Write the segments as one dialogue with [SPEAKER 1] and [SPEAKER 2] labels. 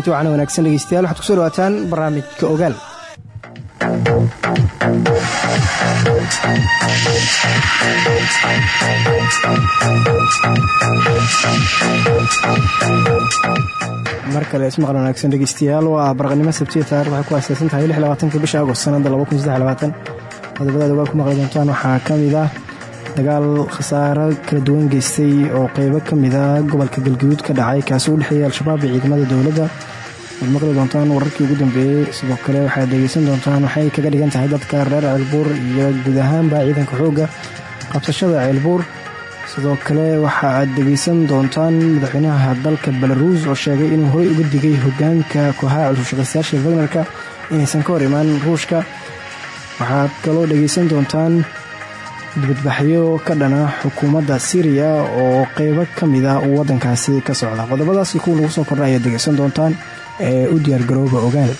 [SPEAKER 1] Kulanti wacan wanaagsan dhegeystayaal. Waxaad ku soo dhawaataan barnaamijka ogaal mar kale ismaqal wanaagsan dhegeystayaal. Waa barqanimo sabtiya taarikh waxay ku aaseysan tahay laatanka bisha agost sanada qodobadaad ogaal ku maqli doontaan. Waxaa ka mid ah dagaal khasaaro kala duwan geystay oo qeybo ka mida ah gobolka galgaduud ka dhacay kaasi u dhexeeya al-shabaab iyo ciidamada dowladda waad maqli doontaan wararkii ugu dambeeyey sidoo kale waxaad dhegeysan doontaan waxay kaga dhigan tahay dadka reer ceelbuur iyo guud ahaanba ciidanka xoogga qabsashada ceelbuur sidoo kale waxa aad dhegeysan doontaan madaxweynaha dalka belaruus oo sheegay inuu horey uga digay hogaanka kooxaha culushaqaystayaasha wagnerka inaysan ka hor imaan ruushka. Waxaad kaloo dhegeysan doontaan dibadbaxyo ka dhana xukuumadda syriya oo qeybo ka mid ah waddankaasi ka socda. Qodobadaasi kuwa lagu soo kordha ayaad dhegeysan doontaan ee u diyaargarooba ogaal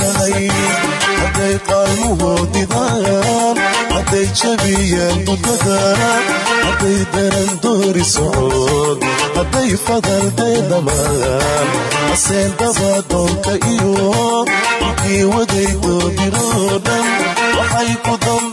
[SPEAKER 2] hadday qaalmahoodidaan hadday jabiyeen dudada hadday daran doori socod hadday fadalday dhammaan haseen dabadoonka iyo intii wadaydoodiroodhan waxay
[SPEAKER 3] ku dam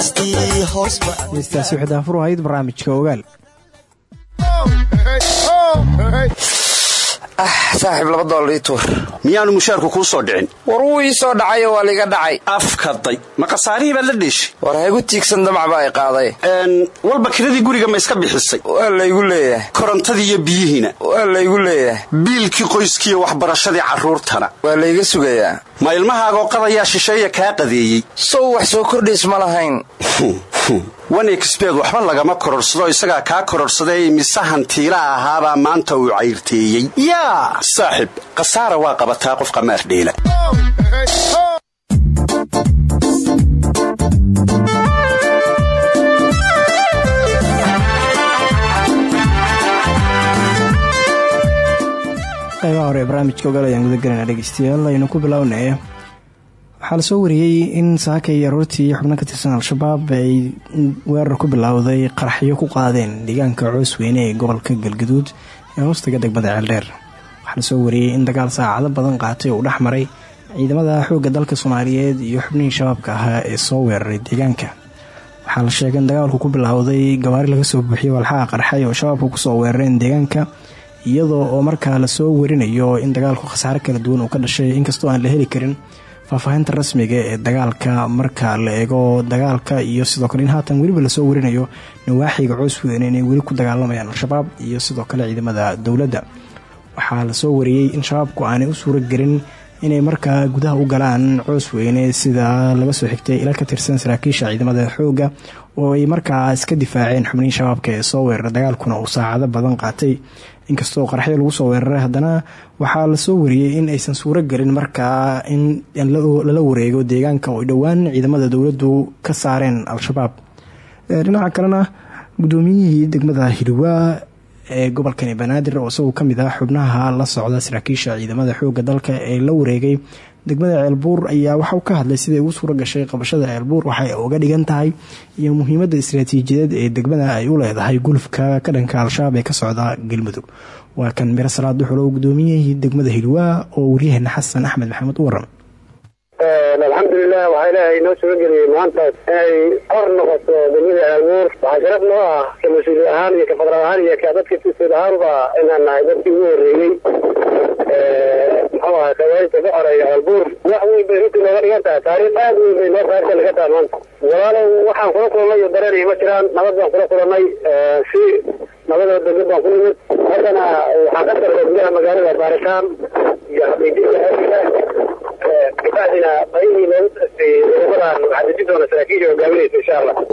[SPEAKER 3] dhegeystiihoosmr daafuruhayd barnaamijka ogaal.
[SPEAKER 4] Saaxiib laba doolar ii tuur.
[SPEAKER 5] Miyaanu mushaarku kuu soo dhicin?
[SPEAKER 4] War wuu ii soo dhacayo waa liiga dhacay.
[SPEAKER 5] Afkaday ma khasaarihii baad la dheeshay
[SPEAKER 4] war haygu tiigsan damac baa i qaaday.
[SPEAKER 5] Walba kiradii guriga ma iska bixisay?
[SPEAKER 4] Waa laygu leeyahay.
[SPEAKER 5] Korontadii iyo biyihiina
[SPEAKER 4] waa laygu leeyahay.
[SPEAKER 5] Biilkii qoyskiiyo waxbarashadii carruurtana?
[SPEAKER 4] Waa layga sugayaa.
[SPEAKER 5] Ma ilmahaagoo qadayaa shisheeya kaa qadeeyey.
[SPEAKER 4] Sow wax soo kordhiis ma lahayn
[SPEAKER 5] wanexbed waxba lagama kororhsado isagaa kaa kororhsaday mise hantiila ahaabaa maanta uu cayrteeyey? Yaa! Saaxib khasaara waa qabataa qof qamaar dheela.
[SPEAKER 6] Qaybaha hore barnaamijka ogaal ayaan gudagelayna dhegeystayaal aynu ku bilownay waxaa la soo wariyey in saaka iyo aroortii xubno ka tirsan al-shabaab ay weerar ku bilowday qaraxyo ku qaadeen deegaanka coosweyne ee gobolka galgaduud ee hoostaga degmada ceeldheer waxaa la soo wariyey in dagaal saacado badan qaatay uu dhex maray ciidamada xoogga dalka soomaaliyeed iyo xubnihii shabaabka ahaa ee soo weeraray deegaanka. Waxaa la sheegay in dagaalku ku bilowday gawaari laga soo buuxiyey walxaha qarxay oo shabaabku ku soo weerareen deegaanka iyadoo oo markaa la soo warinayo in dagaalku khasaare kala duwan uu ka dhashay inkastoo aan la heli karin faahfaahinta rasmiga ee dagaalka marka la eego dagaalka iyo sidoo kale in haatan weliba la soo warinayo nawaaxiga coosweyne inay weli ku dagaalamayaan al-shabaab iyo sidoo kale ciidamada dowladda. Waxaa la soo wariyey in shabaabku aanay u suuro gelin inay markaa gudaha u galaan coosweyne sida laga soo xigtay ila ka tirsan saraakiisha ciidamada xoogga oo ay markaa iska difaaceen xubnihii shabaabka ee soo weeraray dagaalkuna uu saacado badan qaatay inkastoo qaraxyo lagu soo weeraray haddana waxaa la soo wariyey in aysan suuro gelin markaa in lala wareego deegaanka oo dhowaan ciidamada dowladdu ka saareen al-shabaab. Dhinaca kalena guddoomiyihii degmada hiliwaa ee gobolkani banaadir oo isagoo ka mid ah xubnaha la socda saraakiisha ciidamada xoogga dalka ee la wareegay degmada ceelbuur ayaa waxauu ka hadlay siday ugu suuro gashay qabashada ceelbuur waxay uga dhigan tahay iyo muhiimada istaraatiijiyadeed ee degmada ay u leedahay gulufka ka dhanka al-shabaab ee ka socda galmudug waa kan miro salaad duxulow gudoomiyihii degmada hilwaa oo waryaheena xasan axmed maxamed u waran
[SPEAKER 7] alxamdulilah waxaa ilaahay inoo suga geliyey maantaas inay hor noqoto degmada ceelbuur waxaa sharaf noo ah ka mas'uuli ahaan iyo ka fadral ahaan iyo ka dadka sisood ahaanba inaan nahay dadkii ugu horreeyey muxuu ahay kawaayta ka xoreeya ceelbuur wax weyn bay runtii nooga dhigan tahay. Taariikh aad weyn bay noo saarta laga taha maanta. Walaalow waxaan kula kulannay iyo dareen ma jiraan. Nabad baan kula kulannay si nabadoo degmad baan ku haddana waxaa ka darta gudaha magaalada baaritaan iyo xaqiijinta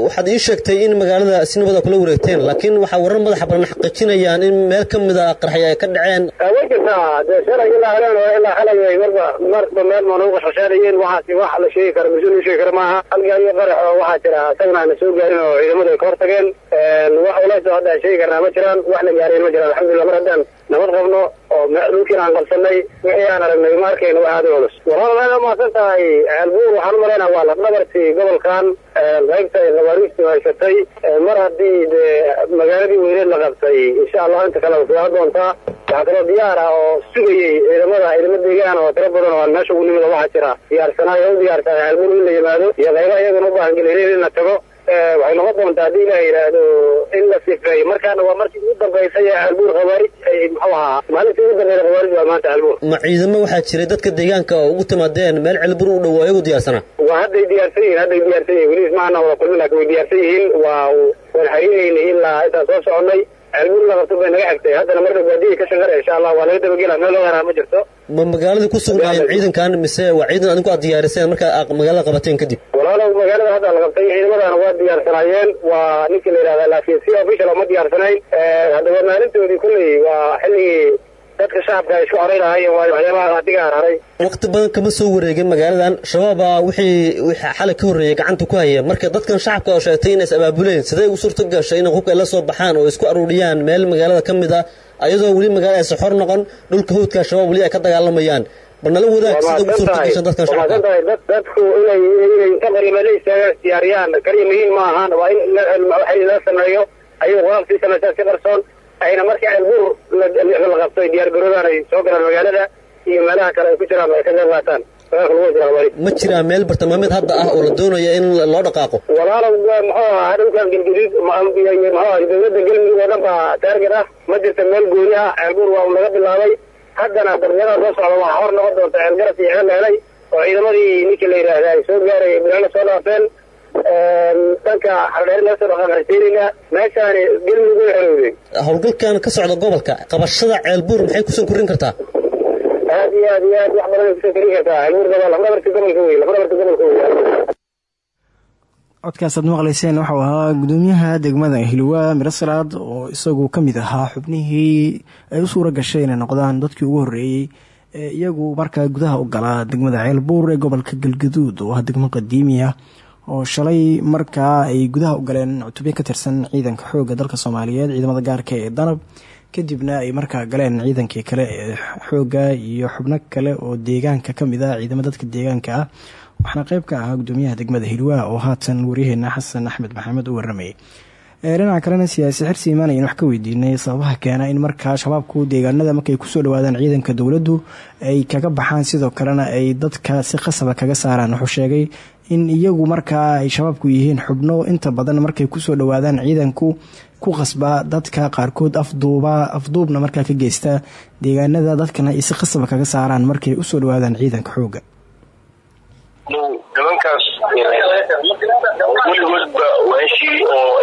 [SPEAKER 8] waxaad ii sheegtay in magaalada si nabada kula wareegteen laakiin waxaa warar madaxa badan xaqiijinayaan in meel ka mid a qarxay ay ka dhaceen.
[SPEAKER 7] Way jirtaa dee shalay ilaa haleen oo ilaa xalay way marba marba meel ma nagu qashqashaanayeen waxaasi wax la sheegi karo mas'uul la sheegi karo maaha. Hal gaariyo qarax oo waxaa jira isagana aana soo gaarin oo ciidamadu ay ka hortageen. Wax uleysoo hadda aan sheegi karnaa ma jiraan wax la gaareen ma jiraan alxamdulillah mar haddaan nabad qabno oo dhulkiina aan qabsanay wixii aan aragnay ma arkayno wax culus. Warada aad umahadsan tahay ceelbuur waxaan u malaynaa waa lafdhabartii gobolkan qaybta ay khawaariijtu haysatay mar haddii dee magaaladii weyneed la qabtay insha allah inta kale fiican doontaa waxaa kaloo diyaar ah oo sugayey ciidamada ciidamo deegaan oo tiro badan oo meesha ugu nimid oo waxaa jira. Diyaarsanaayo u diyaarsanay ceelbuur in la yimaado iyo qayba iyaguna u baahan gelin in la tago waxay noqon doontaa haddii ilaah yidhaahdo in la sifeeyo markaana waa markii ugu dambaysay ee ceelbuur khawaarij ay muxuu ahaa maalintii ugu dambeysay khawaarij waa maanta ceelbuur
[SPEAKER 8] ma ciidamo waxaa jiray dadka deegaanka oo ugu timaadeen meel ceelbuur u dhow iyagu diyaarsana
[SPEAKER 7] waa hadday diyaarsan yihiin hadday diyaarsan yihiin weli ismaana wada kulmin laakin way diyaarsan yihiin. Waa waan xariireynay ilaa intaan soo soconnay ceelbuur la qabto bay naga xigtay haddana marka baadiyay ka shaqara insha allah waa laga dabagela meel loo yaraa ma jirto.
[SPEAKER 8] Ma magaaladii ku sugnaayeen ciidankan mise waa ciidan adinku aad diyaariseen markaa aad magaalada qabateen kadib?
[SPEAKER 7] Walaalow magaalada hadda la qabtay ciidamadaana waa diyaarsanaayeen waa ninkii la yidhahda laakiin si official oo ma diyaarsanayn haddaba maalintoodii kulley waa xilligii dadka shacabka ay isku xoray lahaayeen waayo waxyaabaha adiga hararay
[SPEAKER 8] waqti badan kama soo wareegin magaaladan. Shabaaba wixii wixii xalay ka horreeyay gacanta ku haya marka dadkan shacabka oo sheegtay inay is abaabuleen sidee u suurto gashay inay hubka la soo baxaan oo isku aruuriyaan meel magaalada ka mid ah ayadoo weli magaalada aysan xor noqon dhulka hawdka shabaab weli ay ka dagaalamayaan? Bal nala wadaag sida ugu suurto gashan dadkan shacabka?
[SPEAKER 7] dad dadku inay inay inta qariima la istaagaan diyaariyaan kaliya muhiim ma ahaan waa in waxay la sameeyo. Ayuu quraabtii samaysaa si qarsoon ayna markii ceelbuur la qabto ay diyaar garoodaan ay soo galaan magaalada iyo meelaha kale ay ku jiraan ay ka qayb qaataan.
[SPEAKER 8] Ma jiraa meel bartilmaameed hadda ah oo la doonaya in loo dhaqaaqo?
[SPEAKER 7] Walaalow muxuu ahaa dhulkan galguduud muxuu dowladda galmudug oo dhan baa taarget ah. Ma jirta meel gooni ah ceelbuur waa laga bilaabay. Haddana daryada soo socda waxaa hor noqon doonta ceelgaras iyo ceel helay oo ciidamadii ninkii la yidhaahda ay soo gaarayay magaalada soo dhaafeen dhanka xardheer laga soo dhaqaan rajeynaynaa meeshaani galmudug way xorowday
[SPEAKER 8] howlgalkan ka socda gobolka qabashada ceelbuur maxay ku soo korin kartaa?
[SPEAKER 7] Aad iyo aad iyo aad wax badan ay ku soo korin kartaa. Ceelbuur gobol lafdhabarka gobolka wey lafdhabarka gobolka wey
[SPEAKER 6] codkaasaad maqlayseen waxau ahaa gudoomiyaha degmada hilwa mirasalaad oo isagu ka mid ahaa xubnihii ay u suura gashay inay noqdaan dadkii ugu horreeyey ee iyagu markaa gudaha u galaa degmada ceelbuur ee gobolka galgaduud oo ah degmo qadiimi ah oo shalay markaa ay gudaha u galeen cutubyo ka tirsan ciidanka xoogga dalka soomaaliyeed ciidamada gaarka ee danab kadibna ay markaa galeen ciidankii kale ee xoogga iyo xubno kale oo deegaanka ka mid ah ciidamo dadka deegaanka ah. Waxaana qeyb ka ahaa gudoomiyaha degmada hilwaa oo haatan waryaheena xasan axmed maxamed u waramayay dhinaca kalena siyaasi xirsi imaan ayaan wax ka weydiinay sababaha keena in markaa shabaabku deegaanada markay ku soo dhawaadaan ciidanka dowladdu ay kaga baxaan sidoo kalena ay dadka si qasaba kaga saaraan wuxuu sheegay in iyagu markaa ay shabaabku yihiin xubno inta badan markay ku soo dhawaadaan ciidanku ku qasba dadka qaarkood afduuba afduubna markaa ka geysta deegaanada dadkana ay si qasaba kaga saaraan markay u soo dhawaadaan ciidanka xooga
[SPEAKER 9] nimankaas weligoodba meeshii oo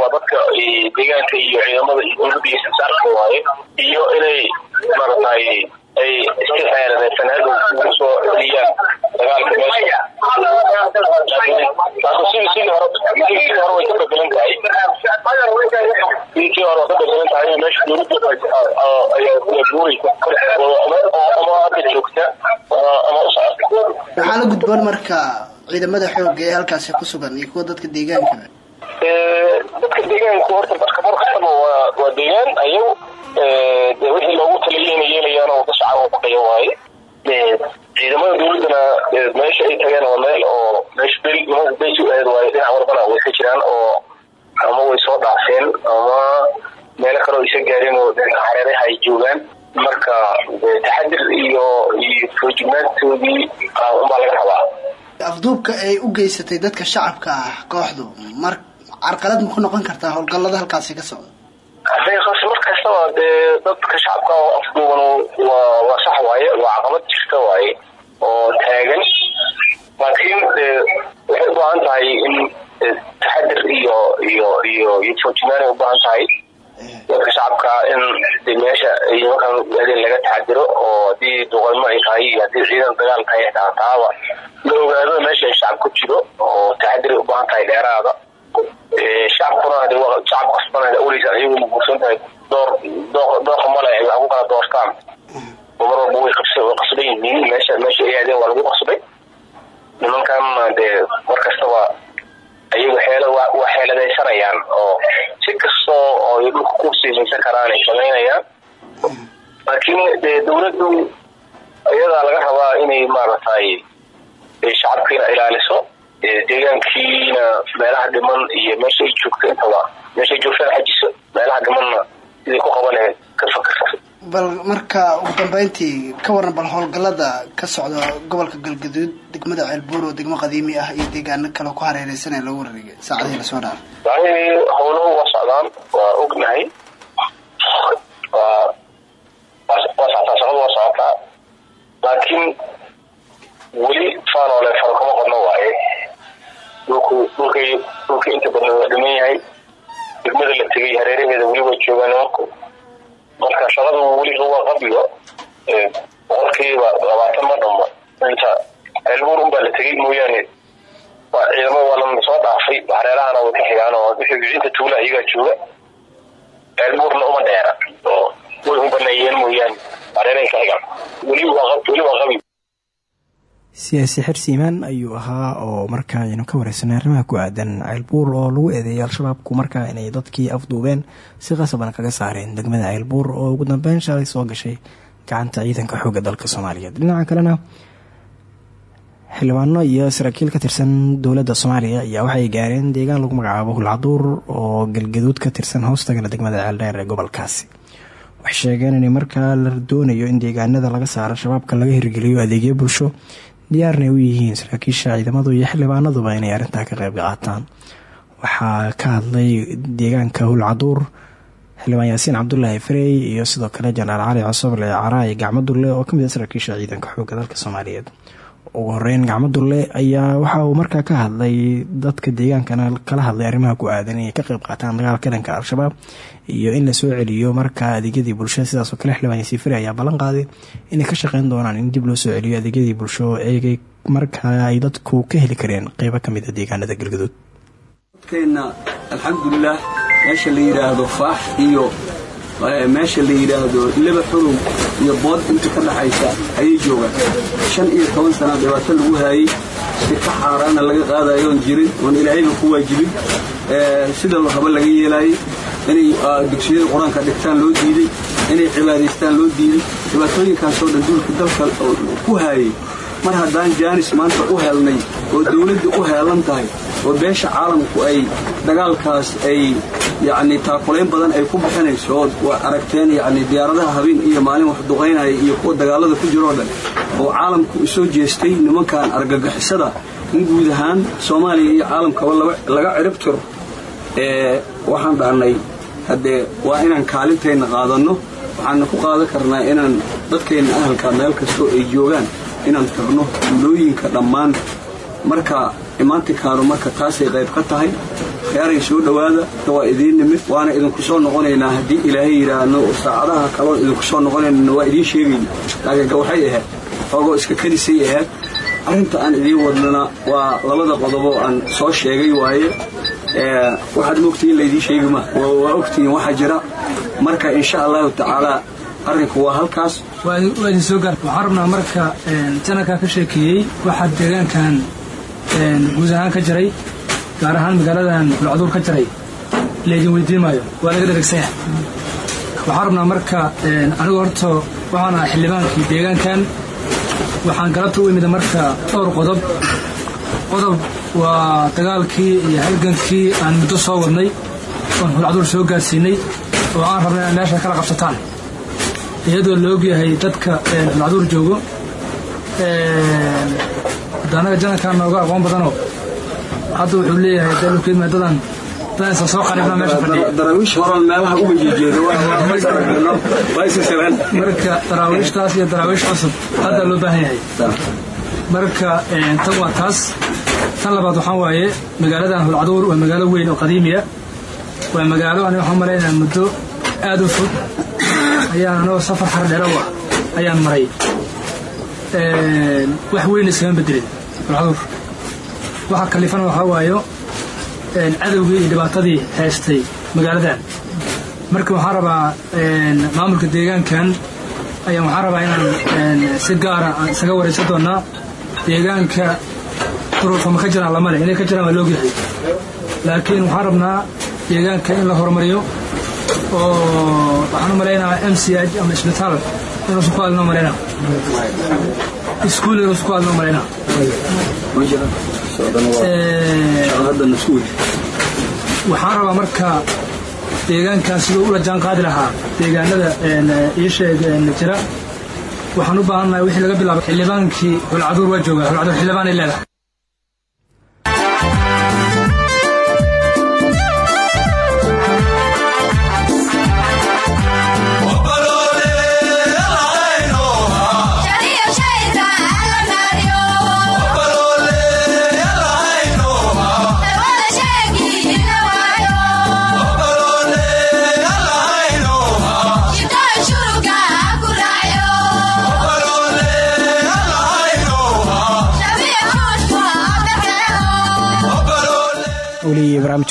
[SPEAKER 9] waa dadka deegaanka iyo ciidamada iyo dowladda iyo sasaarka waaye iyo inay maaragtay ay iska xeeradaysan hadhow ugu soo celiyaan dagaalka meesha sidii hore way ka bedelan tahay sidii
[SPEAKER 10] waxaa la gudboon marka ciidamada xooga ee halkaasi ku sugan iyo kuwa dadka deegaanka
[SPEAKER 9] dadka deegaanku horta kastaba waa deegaan ayagu de wixii loogu taliyay inay yeelayaan oo wada shacab oo baqaya waaye. Ciidamada dowladdana meesha ay tageen waa meel oo meesha beysi u ahayd waaye dhinac walbana way ka jiraan oo ama way soo dhaafeen ama meelo kale oo isa gaareen oo dhinaca hareeraha ay joogaan. Marka taxadir iyo iyo foojignaantoodii unbaa laga rabaa.
[SPEAKER 10] Afduubka ay u geysatay dadka shacabka ah kooxdu mar carqalad ma ku noqon kartaa howlgallada halkaasi ka socda
[SPEAKER 9] xaqiiqas mar kastaba dee dadka shacabka afduuban waa sax waaye waa caqabad jirta waaye oo taagan. Laakiin waxay u baahan tahay in taxadir iyo iyo iyo iyo foojignaanay u baahan tahay. Dadka shacabka in de meesha nimankan adeen laga taxadiro oo haddii duqeymo ay tahay iyo haddii ciidan dagaal tahay xitaa taaba la ogaado meesha shacab ku jiro oo taxadiray u baahan tahay dheeraada shacabkuna hade waa shacab kasbanaya oleysa ayagu ma guursan tahay door dooqa male ay wax ku kala doortaan. Oo mar walba way qasban yihiin meesha meesha ay waa lagu qasbay nimankanna dee mar kastaba ayagu xeela waa oo si kastoo oo dhulka ku siimaysan karaan ay samaynayaan laakiin dee dowladdu iyadaa laga rabaa inay maaragtay shacabkiina ilaaliso deegaankiina meelaha dhiman iyo meesha ay joogto intaba meesha ay joogtaan xajiso meelaha dhimanna sidii ku qabaneen ka fakarta
[SPEAKER 10] bal marka ugu dambeyntii ka waran bal howlgallada ka socda gobolka galgaduud degmada ceelbuur oo degmo qadiimi ah iyo deegaano kale ku hareereysan ee lagu wareegay. Saacadihii la soo dhaafay
[SPEAKER 9] yani howluhu waa socdaan waa ognahay. Waa waa shaqadu waa socotaa laakiin weli faanoole faro kama qodno waaye dhulka inta badan waa dhiman yahay degmada la tegay hareeraheeda weli way joogaan nimanku marka shaqadu weli waa qabigo boqolkiiba labaatan ma dhamo inta ceelbuur unbaa la tegay mooyaane waa ciidamada waa la soo dhaafay hareerahana way ka xigaan oo inta tuula iyagaa jooga ceelbuurna uma dheera oo way u baneeyeen mooyaane hareerahay ka xigaan weli waa qabi
[SPEAKER 6] siyaasi xirsi imaan ayuu ahaa oo markaa aynu ka wareysanay arrimaha ku aadan ceelbuur oo lagu eedeeyay al-shabaabku markaa inay dadkii afduubeen si qasabana kaga saareen degmada ceelbuur oo ugu dambeyn shalay soo gashay gacanta ciidanka xoogga dalka soomaaliyeed dhinaca kalena xildhibaano iyo saraakiil ka tirsan dowladda soomaaliya ayaa waxay gaareen deegaan lagu magacaabo hulcaduur oo galgaduud ka tirsan hoostagana degmada ceeldheer ee gobolkaasi. Waxay sheegeen in markaa la doonayo in deegaanada laga saaro shabaabka laga hirgeliyo adeegyo bulsho diyaarna u yihiin saraakiisha ciidamadu iyo xildhibaanaduba inay arrintaa ka qayb qaataan. Waxaa ka hadlay deegaanka hulcaduur xildhibaan yaasiin cabdulaahi farey iyo sidoo kale jenaraal cali cosoble caraay gacmo dulle oo ka mid a saraakiisha ciidanka xoogga dalka soomaaliyeed ugu horeyn gacmo dulle ayaa waxa uu markaa ka hadlay dadka deegaankana kala hadlay arrimaha ku aadan inay ka qeyb qaataan dagaalka dhanka al-shabaab. Iyo in la soo celiyo markaa adeegyadii bulshada sidaasoo kale xildhibaan yaasiin farey ayaa ballan qaaday inay ka shaqeyn doonaan in dib loo soo celiyo adeegyadii bulsho eegay markaa ay dadku ka heli kareen qeybo ka mid a deegaanada galgaduud
[SPEAKER 11] alxamdulilah meesha la yidhaahdo faax iyo meesha la yidhaahdo leba xurug iyo bood inta ka dhaxaysa ayay joogaan. Shan iyo toban sana dhibaato lagu haayey si ka xaaraana laga qaadayoon jirin oon ilaahayba ku waajibin. Sida raba laga yeelaayey inay dugsiyada qur'aanka dhigtaan loo diiday inay cibaadaystaan loo diiday dhibaatooyinkaasoo dhan duulka dalka ku haayey mar haddaan jaanis maanta u helnay oo dawladda u heelan tahay oo beesha caalamku ay dagaalkaas ay yacni taakulayn badan ay ku bixinayso waa aragteen yacni diyaaradaha habeen iyo maalin wax duqaynaya iyo kuwa dagaalada ku jiroo dhan oo caalamku u soo jeestay nimankan argagixisada in guud ahaan soomaaliya iyo caalamkaba laga cirib tiro ee waxaan dhahnay haddee waa inaan kaalintayna qaadanno waxaana ku qaadan karnaa inaan dadkeenna ahalka meel kastoo ay joogaan inaan tagno duulooyinka dhammaan. Marka imaantikaanu marka taasay qayb ka tahay. Khiyaaray soo dhowaada waa idiin nimid waana idinku soo noqonaynaa haddii ilaahay yidhaahno saacadaha kaloon idinku soo noqonayna waa idiin sheegayna laakiin waxay ahayd xoogoo iska kadisay ahayd arrinta aan idiin wadnana waa labada qodoboo aan soo sheegay waaye. Waxaad moogtihiin laydiin sheegi ma? Waa ogtihiin waxa jira. Marka insha allahu tacaalaa arrinku waa halkaas.
[SPEAKER 12] Waa idin soo gaar waxaan rabnaa marka janalkaa ka sheekeeyey waxaa deegaankan guud ahaan ka jiray gaar ahaan magaaladan bulcaduur ka jiray laydin weydiin maayo waa laga dheregsanya waxaan rabnaa marka anigu horta waxaan ahaa xildhibaankii deegaankan waxaan galabta u imida marka dhowr qodob. Qodob waa dagaalkii iyo halgankii aan muddo soo wadnay oon hulcaduur soo gaarsiinay oo aan rabnay inaad meesha kala qabsataan iyadoo la ogyahay dadka hulcaduur joogo anaga janalkaa nooga aqoon badanoo hadda wuxuu leeyahay dalkeedma dadan dadansa soo qaribna meesha fadhiya.
[SPEAKER 11] Daraawiish horan meelaha uga jeejeeda
[SPEAKER 12] marka daraawiishtaas iyo daraawiish cusub hadda loo baahan yahay. Marka tan waa taas. Tan labaad waxaa waaye magaaladan hulcaduur waa magaalo weyn oo qadiimiya. Waa magaalo ani waxaan malaynaa muddo aad u fog ayaan anagoo safar xardheero ah ayaan maray. Wax weyn iskama bedelin hulcaduur waxa kalifana waxaa waayo cadowgii iyo dhibaatadii haystay magaaladan marka waxaan rabaa maamulka deegaankan ayaan waxaan rabaa inaan si gaara aan isaga waraysan doonaa deegaanka duruufa ma ka jiraan lamale inay ka jiraan waa loogyahay laakiin waxaan rabnaa deegaanka in la horumariyo oo waxaan u malaynaa m c h ama isbitaal inuusan ku hadlino malaynaa iskuul inuusan ku hadlino malaynaa waxaan rabaa marka deegaankan siduu ula jaan qaadi lahaa deegaanada iisheeg jira. Waxaan u baahannahay wixii laga bilaabo xildhibaankii hulcaduur waa joogaa hulcaduur xildhibaanay leedahay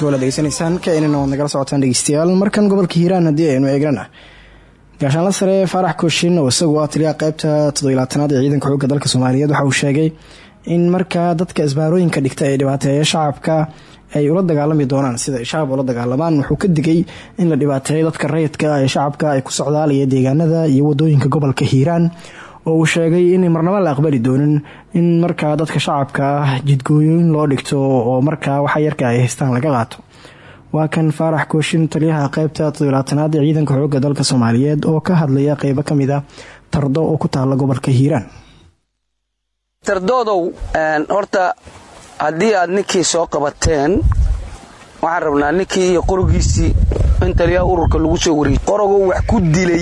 [SPEAKER 6] waala degeysanaysaan kainana waad nagala socotaan dhegeystayaal markan gobolka hiiraan haddii aynu eegnana gaashaanla sare faarax kooshin oo isagu ah taliyaha qeybta toddobilaatanaad ee ciidanka xoogga dalka soomaaliyeed waxa uu sheegay in markaa dadka isbaarooyinka dhigta ee dhibaateeya shacabka ay ula dagaalami doonaan sida ay shacab ula dagaalamaan wuxuu ka digay in la dhibaateeyo dadka rayidka ee shacabka ay ku socdaalaya deegaanada iyo waddooyinka gobolka hiiraan oo uu sheegay inay marnabo la aqbali doonin in markaa dadka shacabka ah jidgooyin loo dhigto oo markaa waxa yarka ay haystaan laga qaato. Waa kan faarax kooshin taliyaha qeybta toddobilaatanaad ee ciidanka xoogga dalka soomaaliyeed oo ka hadlaya qeybo ka mid a tardo oo ku taala gobolka hiiraan.
[SPEAKER 13] Tardoodow horta haddii aad ninkii soo qabateen waxaan rabnaa ninkii iyo qorogiisii in taliyaha ururka lagu soo wareejiy qorogoo wax ku dilay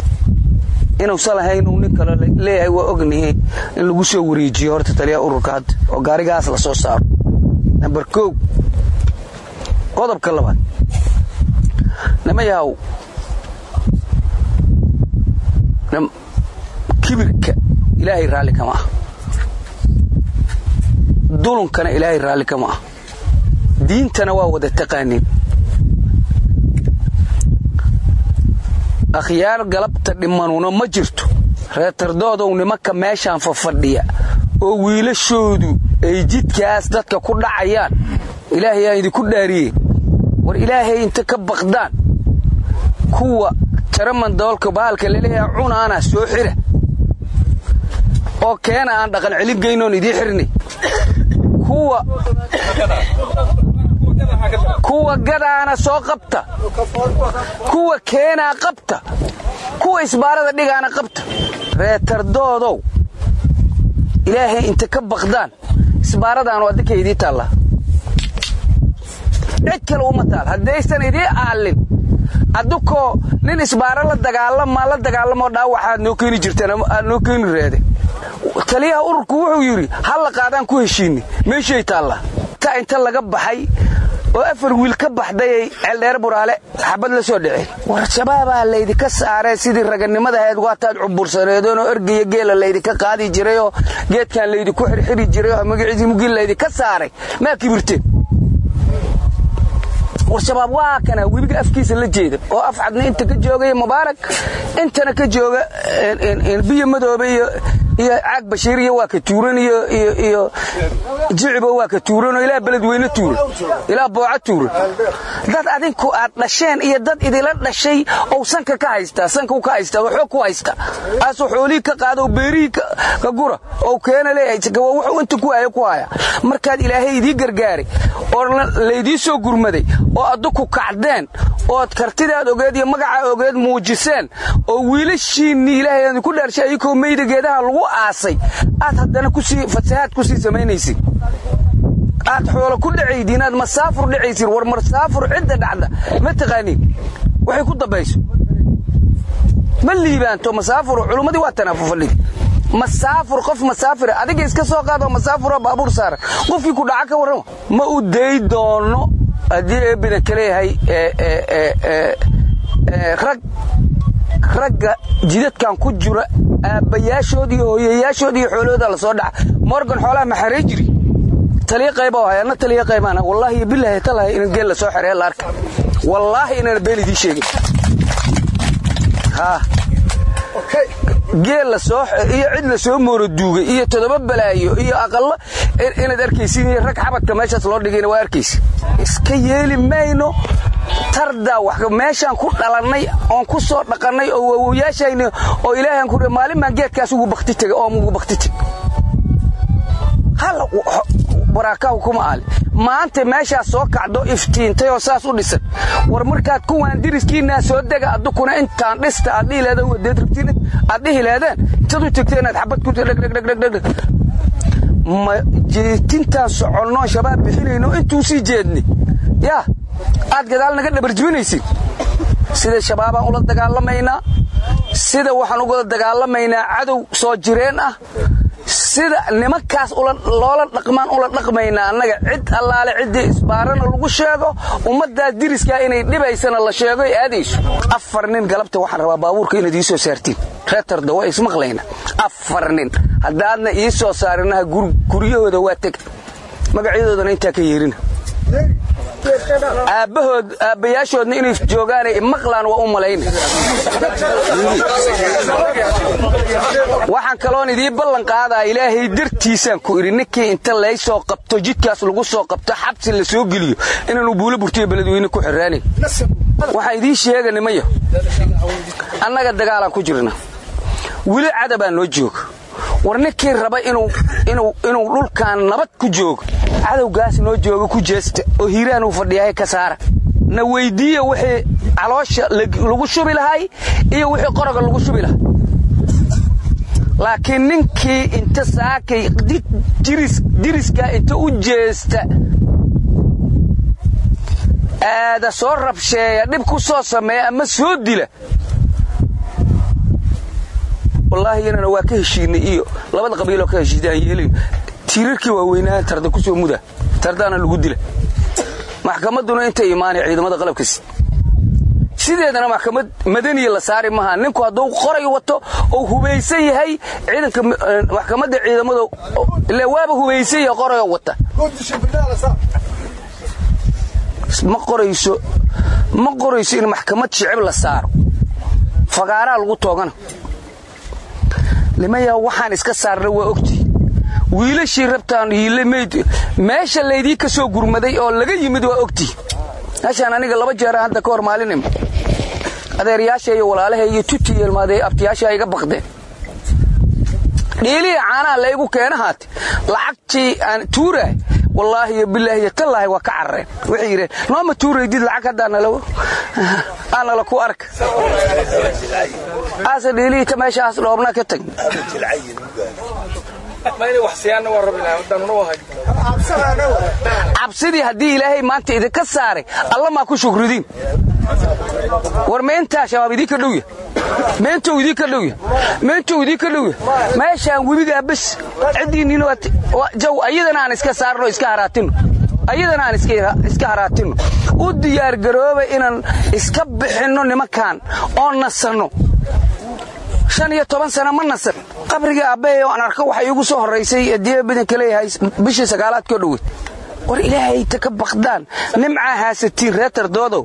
[SPEAKER 13] inuusan lahayn uu nin kale leeyahay waa ognihi in lagu soo wareejiyo horta taliyaha ururka hadda oo gaarigaas la soo saaro. Namber kow qodobka labaad. Nima yahow. Kibirka ilaahay raalli kama ah. Dulunkana ilaahay raalli kama ah. Diintana waa wada taqaanin akhyaar galabta dhimanuna ma jirto. Reetardoodow nimanka meeshaan fafadhiya. Oo wiilashoodu ay jidkaas dadka ku dhacayaan. Ilaahay aan idinku dhaariyeen war ilaahay inta ka baqdaan. Kuwa jaraman doolka bahalka laleeyaha cunaana soo xira. Oo keena aan dhaqan celin geynoon idiin xirnay. Kuwa kuwa gadaana soo qabta. Kuwa keenaa qabta. Kuwa isbaarada dhigaana qabta. Reetardoodow ilaahay inta ka baqdaan isbaaradaanu adinka idii taallaa. Cid kale uma taal. Haddaysan idii aallin. Adukoo nin isbaaro la dagaalamaa la dagaalamoo dhaawaxaad noo keeni jirtaan noo keeni reede. Taliyaha ururku wuxuu yidhi halla qaadaan ku heshiinni. Meeshay taallaa. Ta inta laga baxay oo afar wiil ka baxdayay ceeldheer buraale. Xabad la soo dhiceen war shabaabaa laydinka saaree sidii raganimadahayd waataad cubursaneedeen oo ergaya geela laydinka qaadi jiray oo geedkan laydinku xirxiri jiray oo magaciisii mugiin laydinka saaray. Maa kibirteen war shabaab waa kana webiga afkiisa la jeeda. Oo af cadna inta ka joogaya mubaarak intana ka jooga biyo madoobe iyo iyo caag bashiiriya waa ka tuuran iyo iyo iyo jicibo waa ka tuuran oo ilaa beledweyne tuuran ilaa booca tuuran. Dad adinku aad dhasheen iyo dad idila dhashay ou sanka ka haystaa sanka ka haystaa waxoo ku haystaa. Aasoo xoolihii ka qaada oo beerihii ka gura oo keena leeyahay wuxuu inta ku haya ku haya. Markaad ilaahay idii gargaaray oo laydii soo gurmaday oo adduku kacdeen ood kartidaad ogeed iyo magacaa ogeed muujiseen oo wiilashiinnii ilaahay aan ku dhaarshay ayakoo meyda geedaha lagu aasay aad haddana ku sii fasahaad ku sii samaynaysid. Aad xoolo ku dhacaydiin aad masaafur dhacaysid war masaafur cidda dhacda ma taqaaniin. Waxay ku dambayso ma liibaanto masaafur culummadii waa tanaafufalidi masaafur qof masaafira adiga iska soo qaado masaafuroo baabuur saaran qofkii ku dhaca ka warrama ma u day doono haddii eebina ka leeyahay rag ragga jidadkan ku jira aabbayaashood iyo hooyayaashood iyo xoolahooda la soo dhaca morgan xoolaha ma xarey jiri? Taliya qayba hay anna taliya qaybaana wallaahi bilaahi talahay inaan geel la soo xereeya la arka. Wallaahi inaan been idiin sheegin geel iyo cid la soo mooroduugay iyo toddoba balaayo iyo aqallo inaad arkaysiin rag xabadka meeshaas loo dhigayna waa arkaysa iska yeeli mayno tardaa meeshaan ku dhalannay oon ku soo dhaqannay oo waawoyaashayni oo ilaahan ku maalin baan geedkaas ugu bakti tegay oo ugu bakti teg hal waraakahu kuma aali maanta meeshaas soo kacdo iftiintay oo saas u dhisan war markaad kuwaan diriskiinaa soo dega addukuna intaan dhista aad dhihi wadeed rabtiin aad dhihi leedeen intaad u tegteen aad xabad ku dhegdhegdhegdheg ma jeetintaan soconnoon shabaab bixinayno intuu sii jeedni. Yaa aad gadaal naga dhabarjibinaysid sida shabaabaan ula dagaalamaynaa sida waxaan ugula dagaalamaynaa cadow soo jireen ah sida nimankaas loola dhaqmaan ula dhaqmaynaa annaga. Cid allaale ciddii isbaarana lagu sheego ummaddaas diriskaa inay dhibaysana la sheego ay afar nin galabta waxaan rabaa baabuurka inaad ii soo saartiin. Reetarda waa ismaqlayna afar nin. Haddaadna ii soo saarinaha guryahooda waa teg. Magacyadoodana intaa ka yeerina aabbahood aabbayaashoodna inay joogaanay maqlaan waa u malayna waxaan kaloon idii ballan qaadaa ilaahay dartiisaan ku idhi ninkii inta lay soo qabto jidkaas lagu soo qabto xabsi la soo geliyo inaanu buulo burtiyo beledweyne ku xirraanayn waxaan idiin sheega nimayo annaga dagaalaan ku jirna. Weli cadabaa noo jooga war ninkii raba inuu dhulkan nabad ku joogo? Cadowgaas noo jooga ku jeesta oo hiiraan uu fadhiyahay ka saara. Na weyddiiya wixii caloosha lagu shubi lahay iyo wixii qoroga lagu shubi lahay. Laakiin ninkii inta saakay diriskaa inta u jeesta aada soo rabsheeya dhib ku soo sameeya ama soo dila wallaahi inana waa ka heshiinay iyo labada qabiiloo ka heshiida aan yeelin tiirarkii waaweynaahan tarda ku soo muda. Tardaana lagu dila. Maxkamadduna intay imaanay ciidamada qalabkas sideedana maxkamad madaniya la saari maha. Ninku hadduu qoray wato ou hubaysan yahay ciidanka maxkamadda ciidamada ile waaba hubaysan yahay qorayoo wata. Ma qorayso ma qorayso in maxkamad shicib la saaro. Fagaaraa lagu toogana nimayaa waxaan iska saarna waa ogti wiilashii rabtaan hiile mayd meesha laydii ka soo gurmaday oo laga yimid waa ogti meeshaan aniga laba jeera hadda ka hor maalinima adeeryaasha iyo walaalaha iyo tuti iyo ilmaadee abtiyaasha iga baqdeen. Dhiilihii caanaha laygu keena haate lacagtii aan tuurahay wallaahi iyo bilaahi iyo tallaahi waa ka carareen waxay yidheen nooma tuuraydid lacag haddaa nala ku arka. Aase dhiilihii ta meeshaas dhoobna ka tag cabsidii haddii ilaahay maanta idinka saaray alla maa ku shukridiin war meentaa shabaab idinka dhowya meentou idinka dhowya meentou idinka dhowya meeshaan webigaa bes ciddiinnin jaw ayadana aan iska saarno iska haraatino ayadana aan iska haraatino u diyaargarooba inaan iska bixinno nimankan oo nasanno shan iyo toban sana ma nasan qabrigii aabbahe oo aan arko waxay iigu soo horraysay addiiba badanka leeyahay bishii sagaalaadkoo dhoweyd war ilaahay ta ka baqdaan. Nimcaa haasatiin reer tardoodow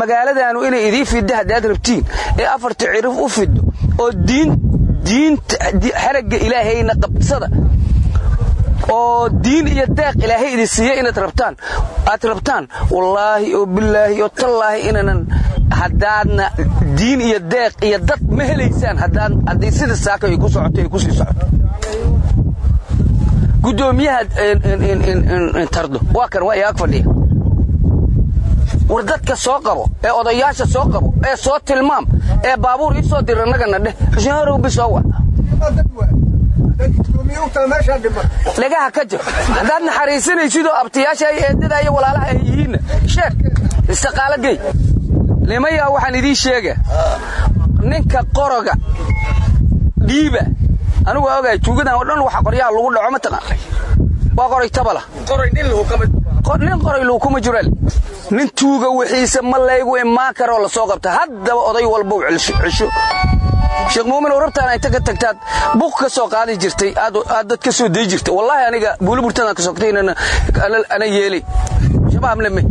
[SPEAKER 13] magaaladaanu inay idii fidda haddaad rabtiin ee afarta cirif u fiddo oo diinta xaragga ilaahayna qabsada oo diin iyo deeq ilaahay idin siiya inaad rabtaan. Aad rabtaan wallaahi oo bilaahi oo tallaahi inanan haddaadna diin iyo deeq iyo dad ma helaysaan haddii sida saaka ay ku socoto ay ku sii socoto. Gudoomiyaha tardo. Waa kan waa iyaag fadhiya. War dadka soo qabo ee odayaasha soo qabo ee soo tilmaam ee baabuur ii soo dira annagana dheh xuseenhorow bisoo wa dhagaha ka jir haddaad naxariisanaysidoo abtiyaasha ay eedada iyo walaalaha ay yihiinna sheeg istiqaalo gey nimayaa waxaan idiin sheega ninka qoroga dhiiba anigu waa ogahay tuugadan oo dhan waxa qoryaha lagu dhaco ma taqaan. Waa qoray tabala. Nin qoray luu kuma jirale nin tuuga wixiisa ma laygu imaan karoo la soo qabta. Haddaba oday walbow cisho sheekh muumin oo rabtaan inta ka tagtaad buq ka soo qaadi jirtay aad dad ka soo day jirtay. Wallaahi aniga buuli burtadaan ka sogtay ana yeelay shabaabna me.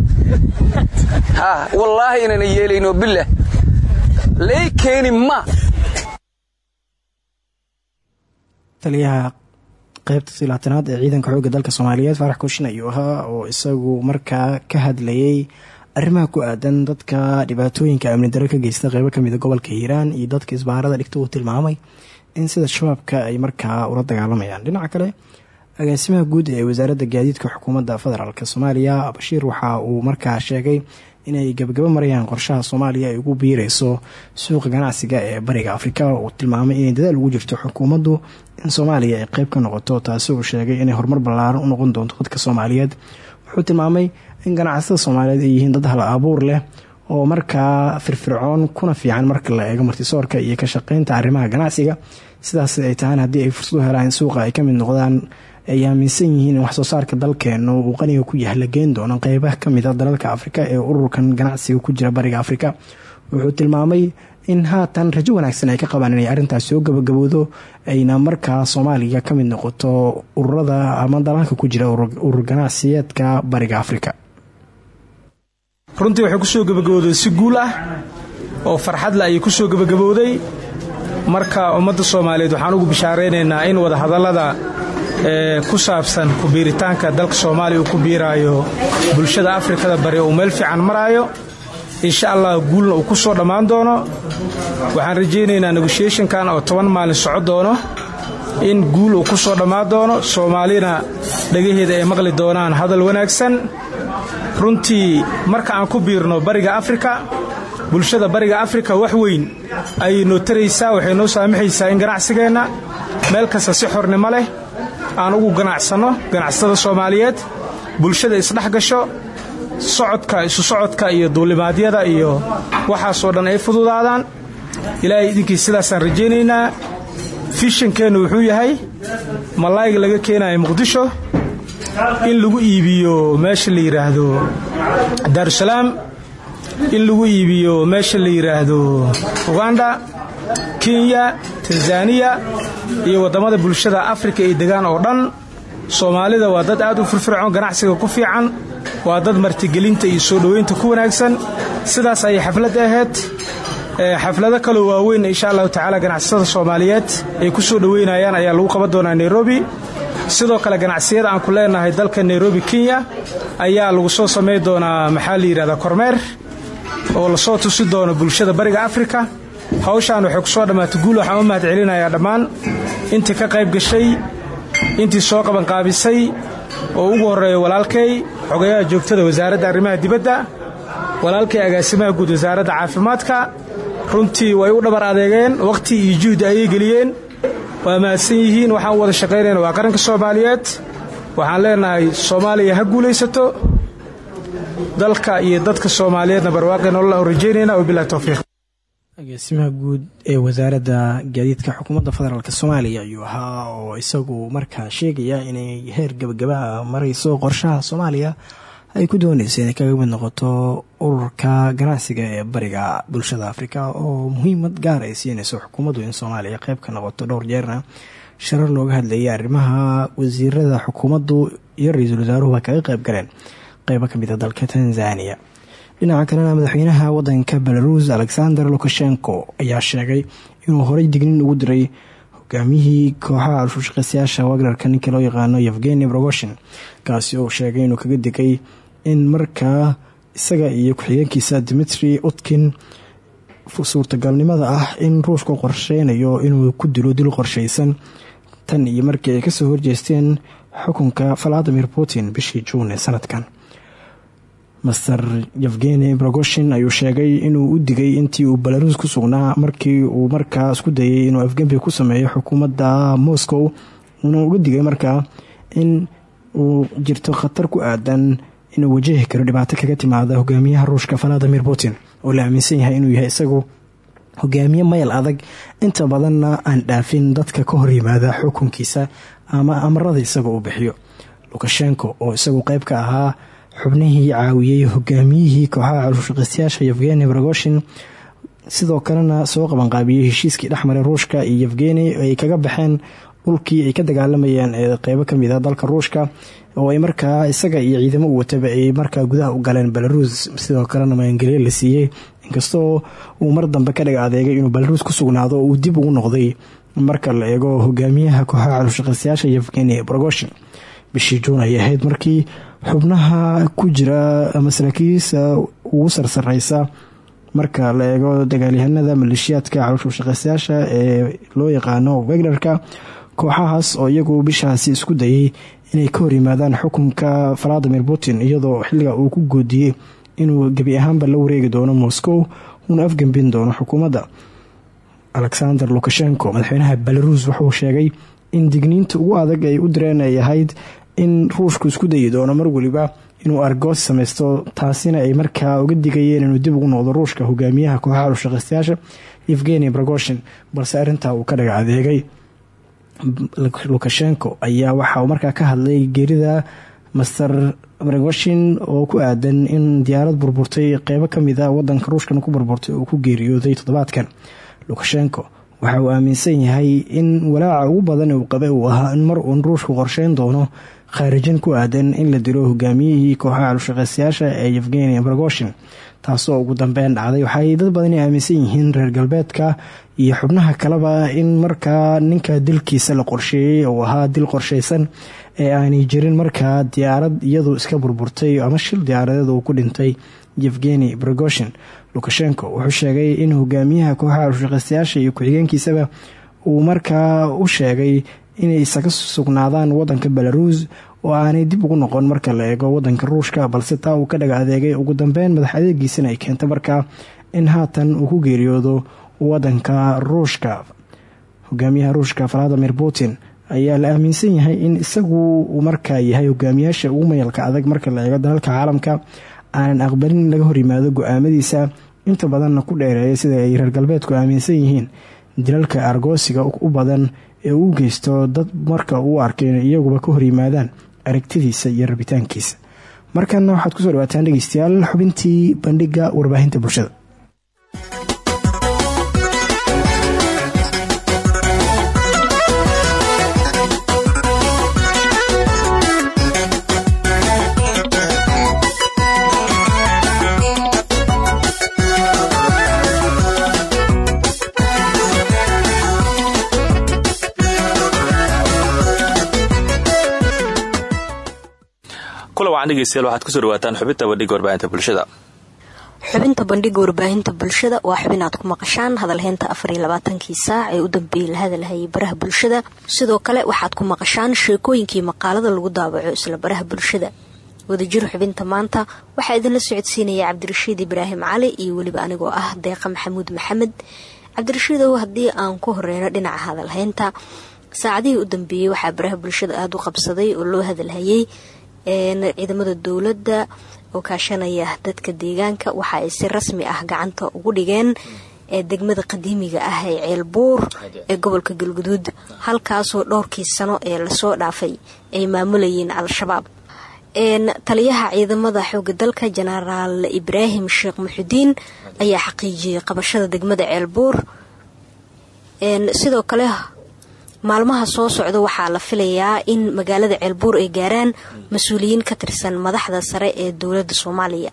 [SPEAKER 13] Wallaahi inana yeelaynoo bilah lay keeni ma.
[SPEAKER 6] Taliyaha qaybta silaatanaad ee ciidanka xoogga dalka soomaaliyeed faarax kooshin ayuu ahaa oo isagu markaa ka hadlayay arrimaha ku aadan dadka dhibaatooyinka amni daro ka geysta qeybo kamida gobolka hiiraan iyo dadka isbaarada dhigta uu tilmaamay in sida shabaabka ay markaa ula dagaalamayaan dhinaca kale agaasimaha guud ee wasaaradda gaadiidka xukuumadda federaalk soomaaliya bashiir waxa uu markaa sheegay inay gabagabo marayaan qorshaha soomaaliya ay ugu biireyso suuqa ganacsiga ee bariga afrika. Uu tilmaamay inay dadaal ugu jirto xukuumaddu in soomaaliya ay qeyb ka noqoto taasi uu sheegay inay horumar ballaaran u noqon doonto dadka soomaaliyeed. Wuxuu tilmaamay in ganacsatada soomaaliyeed ay yihiin dad hal abuur leh oo markaa firfircoon kuna fiican marka la eego martisoorka iyo ka shaqeynta arrimaha ganacsiga. Sidaas ay tahaan haddii ay fursad u helaan in suuqa ay ka mid noqdaan ay aaminsan yihiin in waxsoo saarka dalkeenu uu qaniga ku yahay la geyn doono. Qeybaha ka mid a dalalka afrika ee ururkan ganacsiga ku jira bariga afrika wuxuu tilmaamay in haatan rajo wanaagsan ay ka qabaan inay arrintaas soo gabagaboodo ayna markaa soomaaliya ka mid noqoto ururada ama dalalka ku jira urur ganacsiyeedka bariga afrika
[SPEAKER 14] runtii waxay ku soo gabagabooday si guul ah oo farxadle ayay ku soo gabagabowday. Marka ummadda soomaaliyeed waxaan ugu bishaaraynaynaa in wadahadallada ee ku saabsan kubiiritaanka dalka soomaaliya uu ku biiraayo bulshada afrikada bari uu meel fiican maraayo. Insha allah guulna uu ku soo dhammaan doono. Waxaan rajaynaynaa negoshiationkan oo toban maalin soco doono in guul uu ku soo dhammaan doono soomaalina dhagaheeda ay maqli doonaan hadal wanaagsan. Runtii marka aan ku biirno bariga afrika bulshada bariga afrika wax weyn ayay noo taraysaa waxay noo saamaxaysaa in ganacsigeenna meel kasta si xornimo leh aan ugu ganacsanno ganacsatada soomaaliyeed bulshada isdhex gasho socodka isu socodka iyo duulimaadyada iyo waxaasoo dhan ay fududaadaan. Ilaahay idinkii sidaasaan rajaynaynaa fishankeennu wuxuu yahay malaayga laga keenayo muqdisho in lagu iibiyo meesha la yidhaahdo daarusalaam in lagu iibiyo meesha la yidhaahdo uganda kenya tanzaniya iyo waddamada bulshada afrika ay degaan oo dhan. Soomaalida waa dad aad u firfircoon ganacsiga ku fiican waa dad martigelinta iyo soo dhoweynta ku wanaagsan. Sidaas ayay xaflad ahayd xaflado kaloo waaweyn insha allahu tacaala ganacsatada soomaaliyeed ay ku soo dhoweynayaan ayaa lagu qaban doonaa nairobi. Sidoo kale ganacsiyada aan ku leenahay dalka nairobi kenya ayaa lagu soo samayn doonaa maxaa la kormeer oo la soo tusi doono bulshada bariga afrika. Hawshaan waxay ku soo dhammaatay guul waxaan u mahad celinayaa dhammaan. Intii ka qayb gashay intii soo qabanqaabisay oo ugu horreeya walaalkay xogayaha joogtada wasaaradda arrimaha dibadda walaalkay agaasimaha guud wasaaradda caafimaadka runtii way u dhabar adeegeen wakhti iyo juhdi ayay geliyeen. Waa mahadsan yihiin waxaan wada shaqaynayna waa qaranka soomaaliyeed. Waxaan leenahay soomaaliya ha guulaysato. Dalka iyo dadka soomaaliyeedna barwaaqi nololah rajaynayna wabilahi towfiiq
[SPEAKER 6] agaasimaha guud ee wasaaradda gaadiidka xukuumadda federaalk soomaaliya ayuu ahaa oo isagu markaa sheegaya inay heer gabagabaha marayso qorshaha soomaaliya ay ku doonaysa inay kaga mid noqoto ururka ganacsiga ee bariga bulshada afrika oo muhiimad gaar ay siinayso xukuumaddu in soomaaliya qeyb ka noqoto dhowr jeerna sharar looga hadlayay arrimaha wasiirada xukuumaddu iyo ra'iisul wasaaruhu waa kaga qeyb galeen. Qeybo ka mid a dalka tanzania dhinaca kalena madaxweynaha wadanka belarus alexander lukashenko ayaa sheegay inuu horey dignin ugu diray hogaamiyihii kooxaha alshushaqaystayaasha wagnerka ninka loo yaqaano yevgeni brogoshin kaasi oo sheegay inuu kaga digay in markaa isaga iyo ku-xigeenkiisa dimitri utkin suurtagalnimada ah in ruushku qorsheynayo inuu ku dilo dil qorsheysan tan iyo markii ay ka soo horjeesteen xukunka valadimir putin bishii juun ee sanadkan. Master yevgeni brogoshin ayuu sheegay inuu u digay intii uu belarus ku sugnaa markii uu markaa isku dayay inuu afgembi ku sameeyo xukuumadda moscow. Uuna uga digay markaa in uu jirto khatar ku aadan inuu wajahi karo dhibaato kaga timaada hogaamiyaha ruushka valadimir putin oo la aaminsan yahay inuu yahay isagu hogaamiye mayl adag. Inta badanna aan dhaafin dadka ka hor yimaada xukunkiisa ama amarada isaga uu bixiyo. Lukashenko oo isagu qeyb ka ahaa xubnihii caawiyey hogaamiyihii kooxaha calushaqaystayaasha yevgeni brogoshin sidoo kalena soo qabanqaabiyey heshiiskii dhexmaray ruushka iyo yevgeni ay kaga baxeen dhulkii ay ka dagaalamayeen ee qeybo ka mid a dalka ruushka oo ay markaa isaga iyo ciidamo u wataba ay markaa gudaha u galeen belarus. Sidoo kalena maangelyo la siiyey inkastoo uu mar dambe ka dhaga adeegay inuu belarus ku sugnaado oo dib ugu noqday marka la eego hogaamiyaha kooxaha calushaqaystayaasha yevgeni brogoshin bishii juun ay ahayd markii xubnaha ku jira ama saraakiisa ugu sarsareysa marka la eego dagaalyahanada maleeshiyaadka calushaqaystayaasha ee loo yaqaano wegnerka kooxahaas oo iyagu bishaasi isku dayay inay ka hor yimaadaan xukunka valadimir putin iyadoo xilliga uu ku goodiyey inuu gebi ahaanba la wareegi doono moscow uuna afgembin doono xukuumadda. Alexander lukashenko madaxweynaha belarus wuxuu sheegay in digniinta ugu adag ay u direen ay ahayd in ruushku isku dayi doono mar weliba inuu argoos samaysto taasina ay markaa uga digayeen inuu dib ugu noqdo ruushka hogaamiyaha kooxaha alushaqaystayaasha yevgeni brogoshin balse arrintaa uu ka dhaga adeegay lukashenko ayaa waxa uu markaa ka hadlay geerida master brogoshin oo ku aadan in diyaarad burburtay qeybo ka mid a wadanka ruushkan ku burburtay oo ku geeriyooday toddobaadkan. Lukashenko waxa uu aaminsan yahay in walaaca ugu badan uu qabay uu ahaa in mar uun ruushku qorsheyn doono khaarijin ku aadan in la dilo hogaamiyihii kooxaha calushaqaystayaasha ee yevgeni brogoshin taasoo ugu dambeyn dhacday. Waxaay dad badani aaminsan yihiin reer galbeedka iyo xubnaha kaleba in markaa ninka dilkiisa la qorsheeyey uu ahaa dil qorsheysan ee aanay jirin markaa diyaarad iyadu iska burburtay ama shil diyaaradeed uu ku dhintay. Yevgeni brogoshin lukashenko wuxuu sheegay in hogaamiyaha kooxaha calushaqaystayaasha iyo ku-xigeenkiisaba uu markaa u sheegay inay isaga sugnaadaan wadanka belarus oo aanay dib ugu noqon marka la eego wadanka ruushka balse taa uu ka dhaga adeegay ugu dambeyn madax adeegiisana ay keentay markaa in haatan uu ku geeriyoodo wadanka ruushka. Hogaamiyaha ruushka valadimir putin ayaa la aaminsan yahay in isagu uu markaa yahay hogaamiyaasha ugu mayalka adag marka la eego dalalka caalamka. Aanan aqbalin in laga hor yimaado go'aamadiisa. Inta badanna ku dheereeya sida ay reer galbeedku aaminsan yihiin. Dilalka argoosiga u badan ee uu geysto dad marka uu arkay inay iyaguba ka hor yimaadaan aragtidiisa iyo rabitaankiisa. Markana waxaad ku soo dhawaataan dhegeystayaal xubintii bandhiga warbaahinta bulshada
[SPEAKER 15] wacan dhegeystayaal waxaad ku soo dhawaataan xubinta bandhiga warbaahinta bulshada.
[SPEAKER 16] Xubinta bandhiga warbaahinta bulshada waa xubin aad ku maqashaan hadalheynta afariyo labaatankii saac ee u dambeeyey la hadalhayay baraha bulshada. Sidoo kale waxaad ku maqashaan sheekooyinkii maqaalada lagu daabaco isla baraha bulshada. Wadajir xubinta maanta waxaa idinla socodsiinaya cabdirashiid ibraahim cali iyo weliba anigoo ah deeqa maxamuud maxamed. Cabdirashiidow haddii aan ku horeyno dhinaca hadalheynta saacadihii u dambeeyey waxaa baraha bulshada aada u qabsaday oo loo hadalhayay ciidamada dowladda oo kaashanaya dadka deegaanka waxa ay si rasmi ah gacanta ugu dhigeen ee degmada qadiimiga ah ee ceelbuur ee gobolka galguduud. Halkaasoo dhowrkii sano ee la soo dhaafay ay maamulayeen al-shabaab. Taliyaha ciidamada xooga dalka jenaraal ibraahim sheekh muxudiin ayaa xaqiijiyey qabashada degmada ceelbuur. Sidoo kale maalmaha soo socda waxaa la filayaa in magaalada ceelbuur ay gaaraan mas'uuliyiin ka tirsan madaxda sare ee dowladda soomaaliya.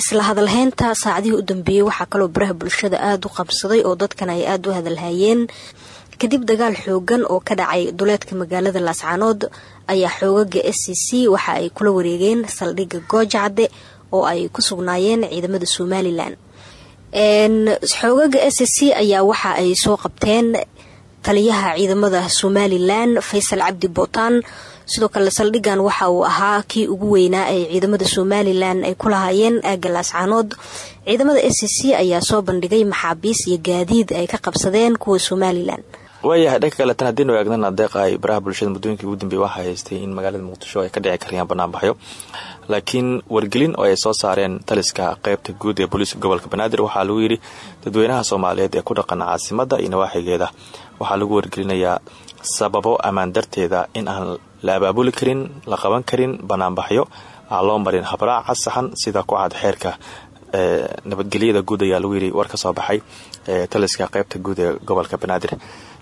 [SPEAKER 16] Isla hadalheynta saacadihii u dambeeyey waxaa kaloo baraha bulshada aada u qabsaday oo dadkan ay aada u hadalhayeen. Kadib dagaal xoogan oo ka dhacay duleedka magaalada laascaanood ayaa xoogaga s c c waxa ay kula wareegeen saldhigga goojacde oo ay ku sugnaayeen ciidamada somalilan xoogaga s c ayaa waxa ay soo qabteen taliyaha ciidamada somalilan faysal cabdi bootaan sidoo kale saldhigan waxa uu ahaa kii ugu weynaa ee ciidamada somalilan ay ku lahaayeen aaga laascaanood ciidamada s c ayaa soo bandhigay maxaabiis iyo gaadiid ay ka qabsadeen kuwa somalilan
[SPEAKER 15] waayahay dhanka kaletan haddiinu eegnana deeqa ay baraha bulshada muddooyinkii ugu dambeeyey waxaa haystay in magaalada muqdisho ay ka dhici karayaan banaanbaxyo. Laakiin wargelin oo ay soo saareen taliska qeybta guud ee booliiska gobolka banaadir waxaa lagu yidhi dadweynaha soomaaliyeed ee ku dhaqan caasimada iyo nawaaxigeeda waxaa lagu wargelinayaa sababo ammaan darteeda in aan la abaabuli karin la qaban karin banaanbaxyo aan loo marin habraaca saxan sida ku cad xeerka nabadgelyada guud ayaa lagu yidhi war ka soo baxay taliska qeybta guud ee gobolka banaadir.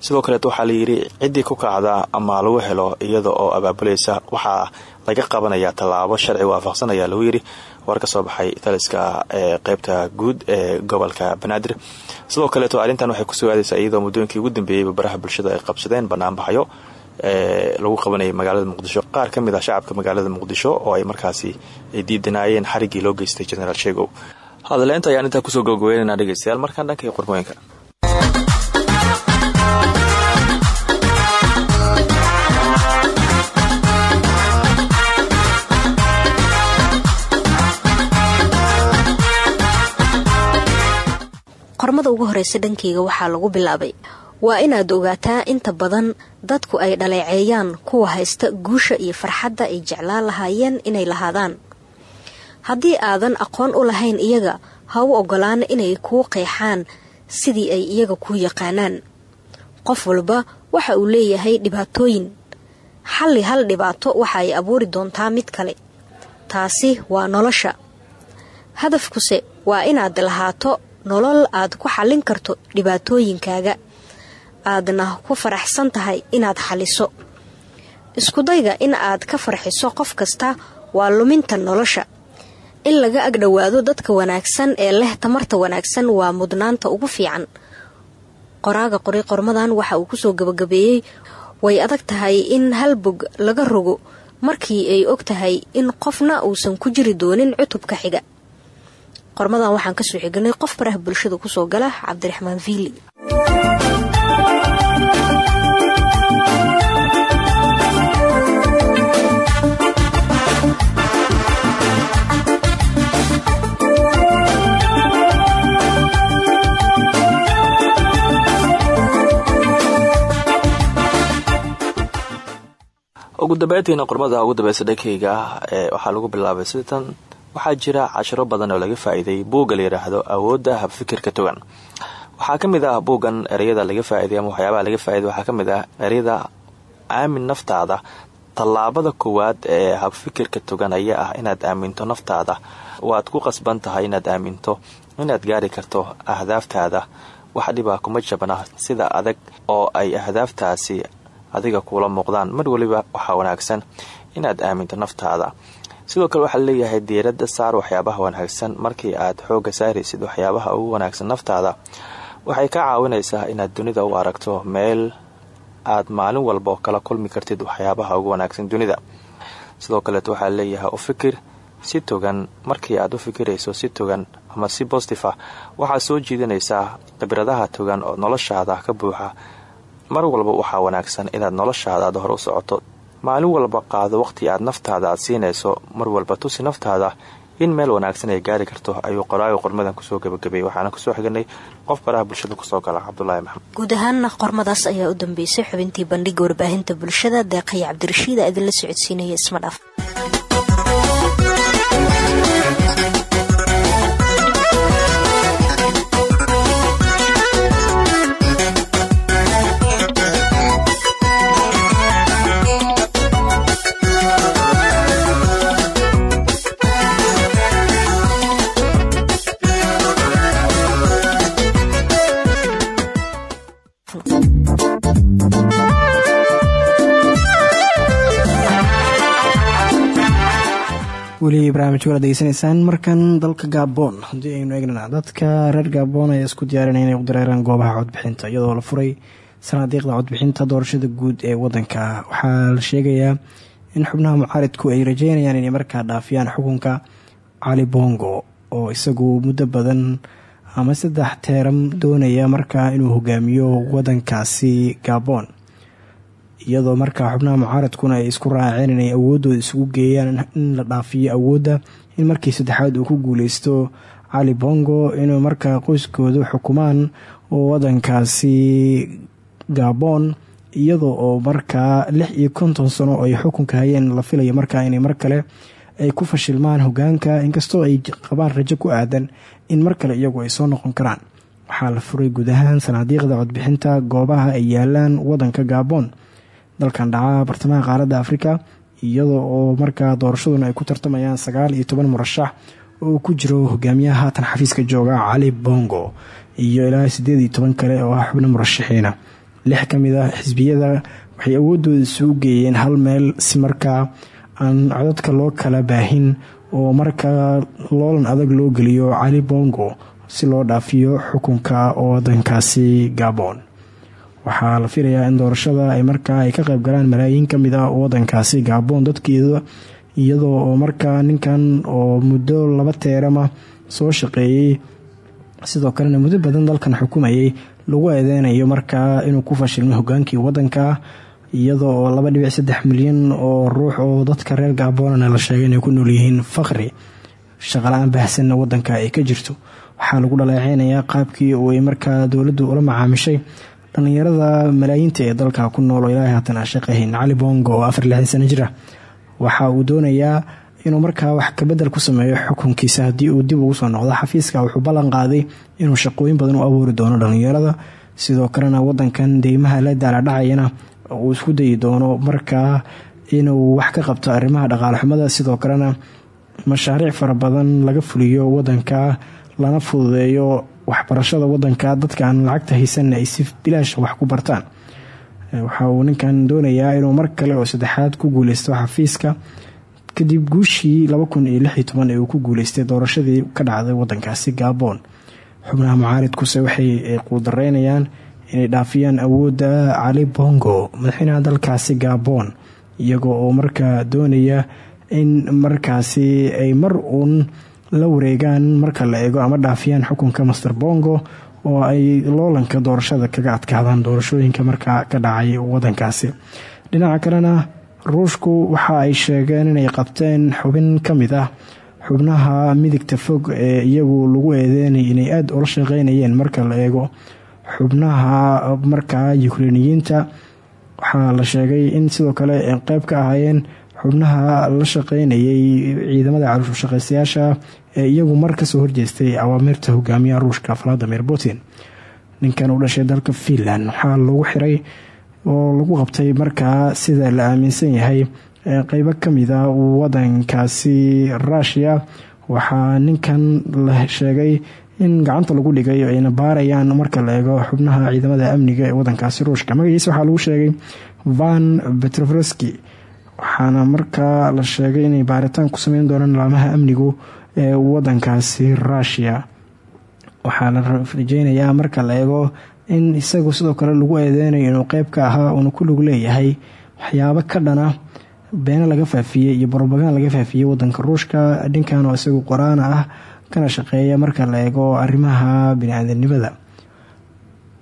[SPEAKER 15] Sidoo kaleet waxaa layidhi ciddii ku kacda ama lagu helo iyada oo abaabulaysa. Waxaa laga qabanayaa tallaabo sharci waafaqsan ayaa lagu yidhi war soo baxay taliska qeybta guud ee gobolka banaadir sidoo kaleeto arrintan waxay ku soo aadaysaa iyadoo muddooyinkii ugu dambeeyeyba baraha bulshada ay qabsadeen banaanbaxyo ee lagu qabanayay magaalada muqdisho. Qaar ka mid ah shacabka magaalada muqdisho oo ay markaasi ay diidanaayeen xariggii loo geystay genaraal sheegow hadaleynta ayaan intaa ku soo gabagabeynayna dhegeystayaal. Markaan dhanka iyo qormooyinka
[SPEAKER 16] ugu horeysa dhankeyga waxaa lagu bilaabay. Waa inaad ogaataa inta badan dadku ay dhaleeceeyaan kuwa haysta guusha iyo farxadda ay jeclaan lahaayeen inay lahaadaan. Haddii aadan aqoon u lahayn iyaga ha u ogolaan inay kuu qeexaan sidii ay iyaga kuu yaqaanaan. Qof walba waxa uu leeyahay dhibaatooyin. Xalli hal dhibaato waxa ay abuuri doontaa mid kale. Taasi waa nolosha. Hadafkuse waa inaad lahaato nolol aad ku xallin karto dhibaatooyinkaaga. Aadna ku faraxsan tahay inaad xalliso. Iskudayga in aad ka farxiso qof kasta waa luminta nolosha. In laga agdhowaado dadka wanaagsan ee leh tamarta wanaagsan waa mudnaanta ugu fiican. Qoraaga qori qormadan waxa uu ku soo gabagabeeyey way adag tahay in hal bog laga rogo markii ay og tahay in qofna uusan ku jiri doonin cutubka xiga qormadan waxaan ka soo xignay qof baraha bulshada ku soo gala cabdiraxmaan viili.
[SPEAKER 15] Ugu dambeyntiina qormada ugu dambeysa dhankeyga ee waxaa lagu bilaabay sitan waxaa jira cashiro badan oo laga faa'iiday buugga la yidhaahdo awoodda habfikirka togan. Waxaa ka mid ah buuggan ereyada laga faa'iday ama waxyaabaha laga faa'iday waxaa ka mid ah ereyada aamin naftaada. Tallaabada koowaad ee habfikirka togan ayaa ah inaad aaminto naftaada. Waad ku qasban tahay inaad aaminto inaad gaari karto ahdaaftaada. Wax dhibaa kuma jabna sida adag oo ay ahdaaftaasi adiga kuula muuqdaan. Mar waliba waxaa wanaagsan inaad aaminto naftaada sidoo kale waxaa leeyahay diiradda saar waxyaabaha wanaagsan. Markii aad xooga saaraysid waxyaabaha ugu wanaagsan naftaada waxay ka caawinaysaa inaad dunida u aragto meel aad maalin walba kala kulmi kartid waxyaabaha ugu wanaagsan dunida. Sidoo kaleet waxaa leeyahay u fikir si togan. Markii aad u fikirayso si togan ama si bostif ah soo jiidanaysaa khibradaha togan oo noloshaada ka buuxa. Mar walba waxaa wanaagsan inaad noloshaada aad hore u socoto maalin walba qaado waqti aad naftaada aad siinayso. Mar walba tusi naftaada in meel wanaagsan ay gaari karto ayuu qoraayo qormadan ku soo gabagabeeyey waxaana ku soo xiganay qof baraha bulshada ku soo gala cabdulaahi maxamed.
[SPEAKER 16] Guud ahaana qormadaas ayaa u dambeysay xubintii bandhiga warbaahinta bulshada deeqaya cabdirashiida idinla socodsiinaya isma dhaaf
[SPEAKER 6] weli barnaamijka waad degeysanaysaan markan dalka gabon. Haddii aynu eegnana dadka reer gabon ayaa isku diyaarinaya inay u dareeraan goobaha codbixinta iyadoo la furay sanaadiiqda codbixinta doorashada guud ee wadanka waxaa la sheegayaa in xubnaha mucaaridku ay rajeynayaan inay markaa dhaafiyaan xukunka cali bongo oo isagu muddo badan ama saddex teeram doonaya markaa inuu hogaamiyo wadankaasi gabon iyadoo markaa xubnaha mucaaradkuna ay isku raaceen inay awoodooda isugu geeyaan in la dhaafiyo awoodda in markii saddexaad uu ku guuleysto cali bongo inuu markaa qoyskoodu xukumaan wadankaasi gabon iyadoo oo markaa lix iyo konton sano ay xukunka hayeen la filaya markaa inay mar kale ay ku fashilmaan hogaanka inkastoo ay qabaan rajo ku aadan in mar kale iyagu ay soo noqon karaan. Waxaa la furay guud ahaan sanaadiiqda codbixinta goobaha ay yaalaan wadanka gabon dalkan dhaca bartamaha qaaradda afrika iyadoo oo markaa doorashaduna ay ku tartamayaan sagaal iyo toban murashax oo ku jiro hogaamiyaha haatan xafiiska jooga cali bongo iyo ilaa sideed iyo toban kale oo ah xubno murashaxiina. Lix ka ah xisbiyada waxay awoodooda isugu geeyeen hal meel si markaa aan codadka loo kala baahin oo markaa loolan adag loo geliyo cali bongo si loo dhaafiyo xukunka wadankaasi gabon waxaa la filayaa in doorashada ay markaa ay ka qayb galaan malaayiin ka mid ah wadankaasi gabon dadkeeda iyadoo oo markaa ninkan oo muddo laba teerama soo shaqeeyey sidoo kalena muddo badan dalkan xukumayay lagu eedeynayo markaa inuu ku fashilmay hogaankii wadanka iyadoo oo laba dhibic saddex milyan oo ruux oo dadka reer gabonana la sheegay inay ku noolyihiin faqri. Shaqala-aan baahsanna wadanka ay ka jirto. Waxaa lagu dhaleeceynayaa qaabkii uu ay markaa dowladdu ula macaamishay dhallinyarada malaayiinta ee dalka ku nool oo ilaahay haatan aan shaqahayn cali bongo oo afar lixdan sano jir ah waxa uu doonayaa inuu markaa wax kabedel ku sameeyo xukunkiisa haddii uu dib ugu soo noqdo. Xafiiska wuxuu ballan qaaday inuu shaqooyin badan u abuuri doono dhallinyarada sidoo kalena wadankan deymaha la daaladhacayana uu isku dayi doono markaa inuu wax ka qabto arrimaha dhaqaale xumada sidoo kalena mashaariic fara badan laga fuliyo wadanka lana fududeeyo waxbarashada wadanka dadkaan lacagta haysanna ay si bilaash wax ku bartaan. Waxa uu ninkan doonayaa inuu mar kale oo saddexaad ku guuleysto xafiiska. Kadib guushii ee uu ku guuleystay doorashadii ka dhacday wadankaasi gabon. Xubnaha mucaaridkuse waxay quudareynayaan inay dhaafiyaan awoodda cali bongo madaxweynaha dalkaasi gabon iyagoo oo markaa doonaya in markaasi ay mar uun la wareegaan marka la eego ama dhaafiyaan xukunka master bongo oo ay loolanka doorashada kaga adkaadaan doorashooyinka markaa ka dhacay wadankaasi. Dhinaca kalena ruushku waxa ay sheegeen inay qabteen xubin ka mid ah xubnaha midigta fog ee iyagu lagu eedeynay inay aada ula shaqeynayeen marka la eego xubnaha markaa yukrainiyiinta waxaa la sheegay in sidoo kale qeyb ka ahaayeen xubnaha la shaqeynayay ciidamada calooshushaqaystayaasha ee iyagu mar ka soo horjeestay awaamirta hogaamiyaha ruushka valadimir putin. Ninkan u dhashay dalka finland. Waxaa lagu xiray oo lagu qabtay markaa sida la aaminsan yahay qeybo kamida wadankaasi rushia waxaa ninkan la sheegay in gacanta lagu dhigay ayna baarayaan marka la eego xubnaha ciidamada amniga ee wadankaasi ruushka. Magaciisa waxaa lagu sheegay van petrovski waxaana markaa la sheegay inay baaritaan ku sameyn doonaan laamaha amnigu ee wadankaasi rushia waxaa la rajeynayaa marka la eego in isagu sidoo kale lagu eedeynayo inuu qeyb ka ahaa uuna ku lug leeyahay waxyaabo ka dhana beena laga faafiyey iyo brobagan laga faafiyey wadanka ruushka. Dhinkan oo isagu qoraana ah kana shaqeeya marka la eego arrimaha bini-aadanimada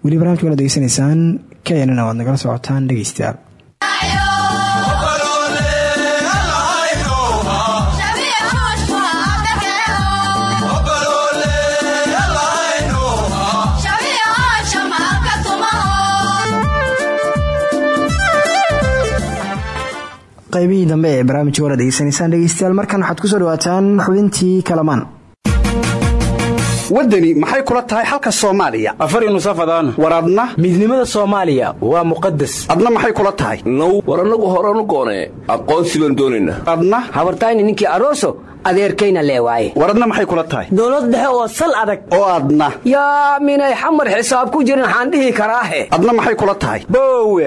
[SPEAKER 6] weli barnamijka waad degeysanaysaan knna waad nagala socotaan dhegeystayaal qaybihii dambe ee barnaamijka wara degeysanaysaan dhegeystayaal markan waxaad ku soo dhawaataan xubintii kalamaan.
[SPEAKER 5] Waddani maxay kula tahay xalka soomaaliya?
[SPEAKER 17] Afar nusafadaan
[SPEAKER 5] war adna?
[SPEAKER 17] Midnimada soomaaliya waa muqadas
[SPEAKER 5] adna maxay kula tahay?
[SPEAKER 18] Now war annagu horanu goonee aqoonsi baan doonaynaa
[SPEAKER 5] adna?
[SPEAKER 19] Habartayni ninkii aroso adeerkayna lee waaye
[SPEAKER 5] war adna maxay kula tahay?
[SPEAKER 19] Dowlad dhexe oo sal adag.
[SPEAKER 5] Oo adna.
[SPEAKER 19] Yaa minay xamar xisaab ku jirin waxaan dhihi karaahe
[SPEAKER 5] adna maxay kula tahay?
[SPEAKER 17] Boowe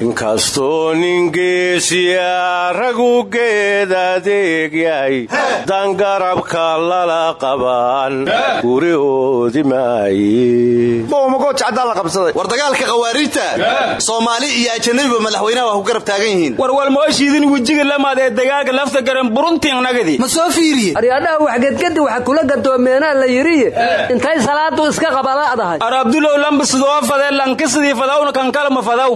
[SPEAKER 20] inkastoo ningeesiya ragu geed adeeg yahay dan garabka lala qabaan guri oodi maaye
[SPEAKER 21] war dagaalka khawaariijta soomaali iyo ajanabiba madaxweynaha waa ku garab taagan yihiin.
[SPEAKER 17] Warwalmooshiidin wejiga lamaad ee dagaalka lafta garan buruntiinnagadi
[SPEAKER 21] ma soo fiiriye?
[SPEAKER 19] Aryaadhaha waxgedgadi waxa kula gaddoomeenaa la yidhiye. Intay salaadu iska qabala'dahay
[SPEAKER 17] ar abdulow lambasidoo fadee lankisidii fadawna kankalama fadaw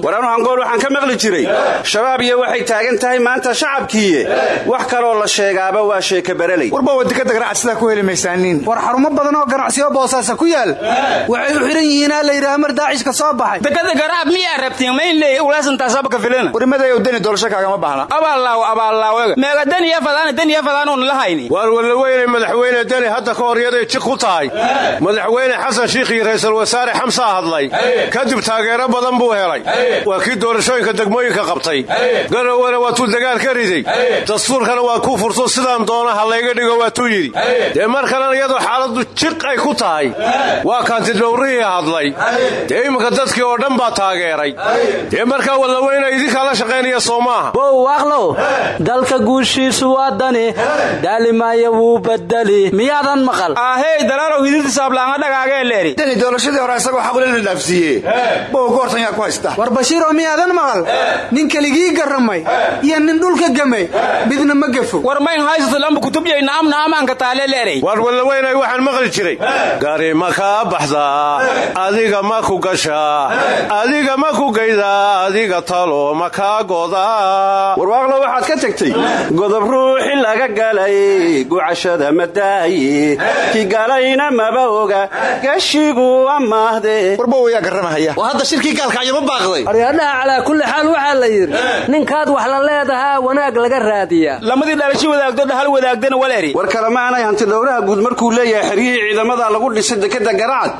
[SPEAKER 5] waxaan ka maqli jiray. Shabaab iyo waxay taagan tahay maanta shacabkiiye. Wax kaloo la sheegaaba waa sheeka bareley
[SPEAKER 22] warba wadikada ganacsi sidaa ku heli maysaaniin war xarumo badan oo ganacsiyo boosaasa ku yaal. Waxay u xidhan yihiinaa la yidhaha mar daacishka soo baxay.
[SPEAKER 17] Dekada garaab miyaa rabtiin maynleey ulaasantaasabaka filina
[SPEAKER 22] warmaday dani doorasho kaagama baahna.
[SPEAKER 17] Abaallaaw abaallaawaga meega daniya fadaana daniya fadaanuun la hayni.
[SPEAKER 20] Waar wallaweyne madaxweyne deni hadda ka hor yaday jiq ku tahay. Madaxweyne xasan shiikh iyo wasaare xamsaa hadlay. Kadib taageero badan buu helay. Waa kii doorashooyinka degmooyinka qabtay garowana waa tuu dagaal ka riday dastuurkana waa ku furto sidaan doona ha layga dhigo waa tuu yidhi dee mar kalena iyadoo xaaladdu jiq ay ku tahay waa kaantidhowrihii hadlay dee iminka dadkii oo dhan baa taageeray dee markaa wallaweyna idinkaa la shaqaynaya soo maaha
[SPEAKER 19] wow dalka guushiisu waa dani daalimaaya wuu badeli miyaadan maqal
[SPEAKER 17] ahey dalaalow hididisaablanga dhagaagee leeri
[SPEAKER 22] dani doorashadii hore isagoo xaqulina dhaafsiiye bow goortan yaa ku haysta war bashiiroo miyaadan maqal nin keligii garramay iyo nin dhulka gamay midna ma gefo.
[SPEAKER 17] War mayn haysato lamba kutubiyayna amna amaanka taale leeray.
[SPEAKER 20] Waar wallaweynay waxaan maqli jiray. Gari ma kaa baxdaa adiga ma ku gashaa adiga ma ku gaydaa adiga talo ma kaa godaa
[SPEAKER 5] warwaaqlo waxaad ka tegtay godob ruuxi laga galay gucashada madaaye ki galayna maba oga gashigu amaahde
[SPEAKER 22] warbow yaa garramahaya
[SPEAKER 21] waa hadda shirkii gaalkacyo ma baaqday
[SPEAKER 19] kulli xaal waxaa la yidhi ninkaad wax la leedahaa wanaag laga raadiyaa.
[SPEAKER 17] Lamadii dhalashi wadaagdo dhahal wadaagdana waleeri
[SPEAKER 5] war kalema aanay hantidhowraha guud markuu leeyahay xeryihii ciidamada lagu dhisay dekeda garacad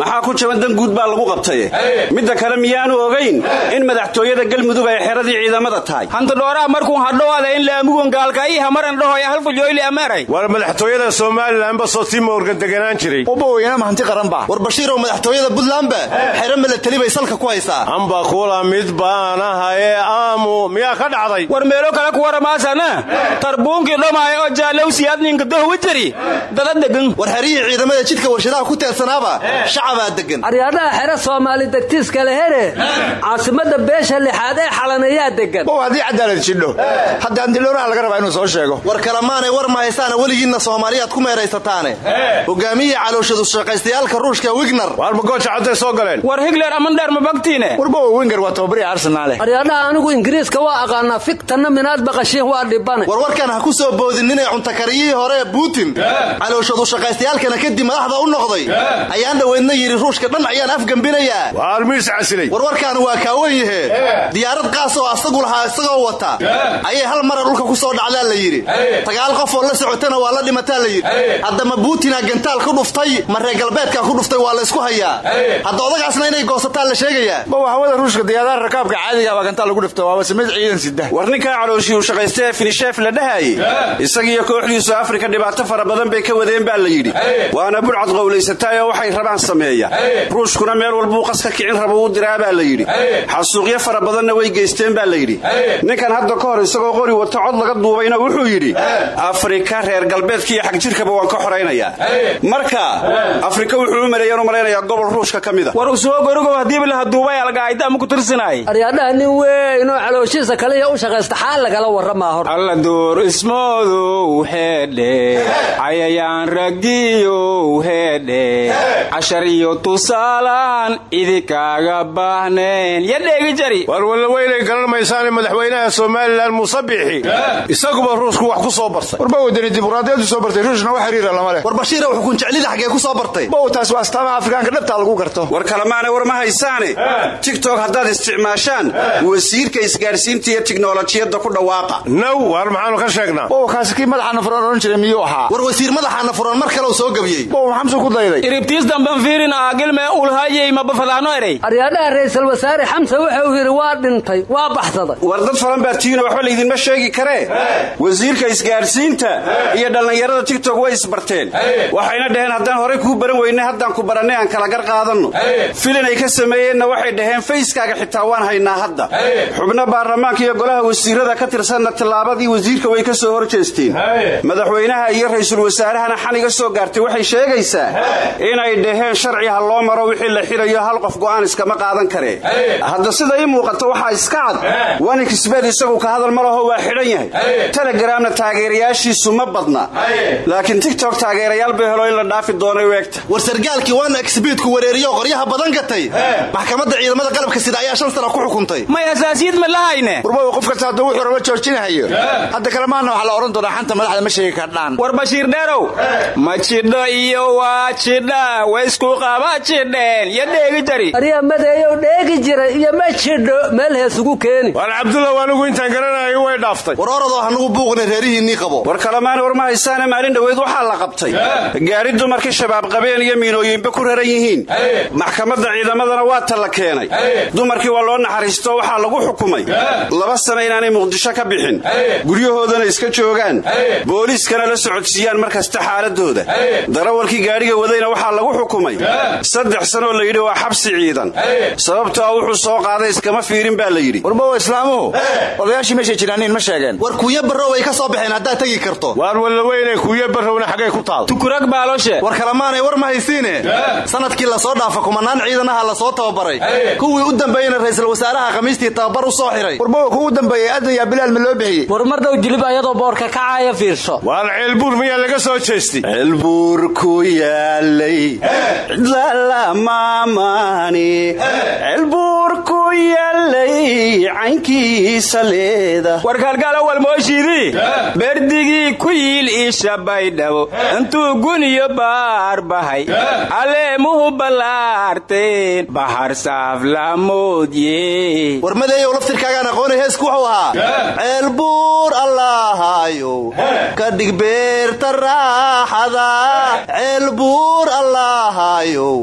[SPEAKER 5] maxaa ku jaban dan guud baa lagu qabtaye midda kale miyaanu ogayn in madaxtooyada galmudug ay xeradii ciidamada tahay.
[SPEAKER 17] Hantidhowraha markuu hadhowaada in laamugon gaalkaiha maran dhahoy halfujoyli ameeray
[SPEAKER 20] war madaxtooyada somalilanba sotima organ deganaan jiray.
[SPEAKER 22] Ubaweynaama hanti qaranba
[SPEAKER 21] war bashiirow madaxtooyada buntlandba xero milatali bay salka ku haysaa?
[SPEAKER 20] Amba kula mid baanahaye aamu. Miyaa ka dhacday?
[SPEAKER 17] War meelo kale ku waramaasana. Tarbuunkii dhomaaya oo jaalowsiyaadninka dohwa jari dada degan
[SPEAKER 21] war xerihii ciidamada jidka warshadaha ku teersanaaba shacabaa degan
[SPEAKER 19] aryaadhaha xero soomaali degtiiska lehere caasimada beesha lixaad ee xalanayaa degan
[SPEAKER 22] bow haddii cadaalad jidho. Hadda hantidhowraha laga rabaa inuu soo sheego.
[SPEAKER 21] War kalemaanay war ma haysaana weligiinna soomaaliyaad ku meeraysataane hogaamiyihii calooshadu shaqaystayaalka ruushka wigner.
[SPEAKER 20] Waar magooja cadday soo galeen?
[SPEAKER 17] War higler amandheer ma bagtiine
[SPEAKER 22] warbow winger waa tababari iyo arsenaale
[SPEAKER 19] aryaadhaha anigu ingiriiska waa aqaanaa. Fiktanna minaad baqashiin waa dhibane
[SPEAKER 21] warwarkan ha ku soo boodin inay cuntakariyihii hore ee buutin calooshadu shaqaystayaalkana kadib madaxda u noqday. Ayaan dhoweydna yidhi ruushka dhan ayaan afgembinayaa warwarkaani waa kaawan yahe. Diyaarad qaas oo asagu lahaa isagoo wata. Ayay hal mara dhulka ku soo dhacdaa la yidhi. Sagaal qof oo la socotana waa la dhimataa la yidhi. Haddama buutina gantaal ku dhuftay ma reer galbeedka ku dhuftay waa laysku hayaa. Hadda odagaasna inay goosataan la sheegayaa
[SPEAKER 22] rakaabka caadiga baa gantaal lagu dhifta waaba samid ciidan sida.
[SPEAKER 5] War ninkaa calooshii uu shaqaystay ee finisheef la dhahayey isagiiyo kooxdiisu afrika dhibaato fara badan bay ka wadeen baa la yidhi. Waana budcad qowlaysataayoo waxay rabaan sameeya. Ruushkuna meel walbuu qaska kicin raba u diraa baa la yidhi. Xasuuqyo fara badanna way geysteen baa la yidhi. Ninkan hadda ka hor isagoo qori wato cod laga duubayna wuxuu yidhi afrika reer galbeedka iyo xagjirkaba waan ka xoraynayaa marka afrika wuxuu u maleeyaan u malaynayaa gobol ruushka ka mida
[SPEAKER 17] war u soo gorigow haddiiba laha duubay algaayda ama ku tirsanay
[SPEAKER 19] aryaadhaha nin weynoo calooshiisa kaliya u shaqaysta xaal lagala warramaa hor.
[SPEAKER 17] Alla duur ismoodow heedhe cayayaan ragiyow heedhe cashar iyo tusaalaan idinkaaga baahnayn. Jari.
[SPEAKER 20] War wallaweynay garan maysaane madaxweynaha somalilan musabixi isaguba ruushku wax ku soo bartay.
[SPEAKER 22] Warba wadani dimuqraadiyadu soo bartay ruushna wax xiriira lama leh.
[SPEAKER 21] War bashiira xukun jeclida xaggee ku soo bartay.
[SPEAKER 22] Bow taas waa astaamaha afrikaanka dhabtaa lagu garto.
[SPEAKER 5] War kalemaane war ma haysaane. Tigtok haddaad isticmaashaan wasiirka isgaadhsiinta iyo tiknolojiyadda ku dhawaaqa.
[SPEAKER 20] Naw waar maxaanu ka sheegnaa.
[SPEAKER 22] Bow kaasi kii madaxana furan odhan jiray miyuu ahaa?
[SPEAKER 21] War wasiir madaxaana furan mar kale soo gabiyey.
[SPEAKER 22] Bow maxamsu ku dayday?
[SPEAKER 17] Iribtiis damban fiirin aagilme ulhayey mabafadaano erey
[SPEAKER 19] aryaadhaha ra'iisul wasaare xamse wuxuu yidhi waa dhintay waa baxsaday.
[SPEAKER 5] War dad falan baa tiino waxba laydinma sheegi karee wasiirka isgaadhsiinta iyo dhallinyarada tigtok way isbarteen waxayna dhaheen haddaan horey kuu baran weyne haddaan ku barannay aan kala gar qaadanno filin ay ka sameeyeenna waxay dhaheen fayskaaga xitaa waan haynaa hadda. Xubno baarlamaanka iyo golaha wasiirada ka tirsanna tillaabadii wasiirka way ka soo hor jeesteen madaxweynaha iyo ra'iisul wasaarahana xaniga soo gaartay waxay sheegaysaa inay dhaheen sharci ha loo maro wixii la xirayo hal qof go'aan iskama qaadan karee hadda sida ii muuqato waxaa iska cad. Wanikisbeed isagu ka hadal ma laho waa xidhan yahay. Telegramna taageerayaashiisu ma badna. Laakiin tigtok taageerayaal bay helo in la dhaafi doonay u egta
[SPEAKER 21] war sargaalkii waana exbiidku wareeriyo qoryaha badan gatay maxkamadda ciidamada qalabka sida ayaa shan sana ku xukuntay.
[SPEAKER 17] May asaasiyad ma lahayne?
[SPEAKER 22] Warba qof kasta hadduu wuxuu raba joojinahayo hadda kalemaana waxaa la odhan doonaa xanta madaxda ma sheegi kardhaan
[SPEAKER 17] war bashiir dheerow? Ma jidho iyo waa jidha way isku qaba jidheen. Yo dheegi jari.
[SPEAKER 19] Arya madeeyow dheegi jira iyo ma jidho meel heesugu keeni.
[SPEAKER 20] War cabdullaw anigu intaan garanayo way dhaaftay.
[SPEAKER 21] War oradoo hanugu buuqna reerihiinnii qabo.
[SPEAKER 5] War kalemaana war ma haysaane maalin dhoweyd waxaa la qabtay. Gaari dumarkii shabaab qabeen iyo miinooyinba ku raran yihiin. Maxkamadda ciidamadana waa talla keenay. Dumarkii waa loo naxariisto waxaa lagu xukumay. Laba sana inaanay muqdisho ka bixin. Guryahoodana iska joogaan. Booliiskana la socodsiiyaan mar kasta xaaladooda darawalkii gaadhiga wadayna waxaa lagu xukumay. Saddex sanoo la yidhi waa xabsi ciidan. Sababtoo a wuxuu soo qaaday iskama fiirin baa la yidhi.
[SPEAKER 22] Warbowa islaamuhu odayaashii meeshay jiraaniin ma sheegeen.
[SPEAKER 21] War kuuya barrow ay ka soo baxeen haddaad tegi karto.
[SPEAKER 20] Waar wallaweynay kuuya barrowna xaggay ku taal.
[SPEAKER 17] Tukurag baalooshe
[SPEAKER 21] war kalemaanay war ma haysiine. Sanadkii la soo dhaafa kumanaan ciidanaha la soo tababaray. Kuwii u dambeeyeyna ra'iisul wasaaraha khamiistii tababar u soo xiray.
[SPEAKER 22] Warbowa kugu dambeeyey adan yaa bilaal ma loo bixiyey.
[SPEAKER 19] War mar dhow jilib ayadoo boorka kacaaya fiirso
[SPEAKER 20] waar ceelbuur miyaa laga soo jeestay?
[SPEAKER 5] Ceelbuur ku yaalay. Cidlalamaamaani ceelbuur ku yaalay caynkiisa leeda.
[SPEAKER 17] War kaalgaal awal mooshiidii berdigii ku yiil isha baydhabo intuu guniyo baar bahay. Caleemuhu ballaarteen. Bahar saaf lamoodye
[SPEAKER 21] war madeeyow laftirkaagaan aqoonay heesku wuxuu ahaa ceelbuur allaahayow ka dhig beerta raaxada ceelbuur allaahayow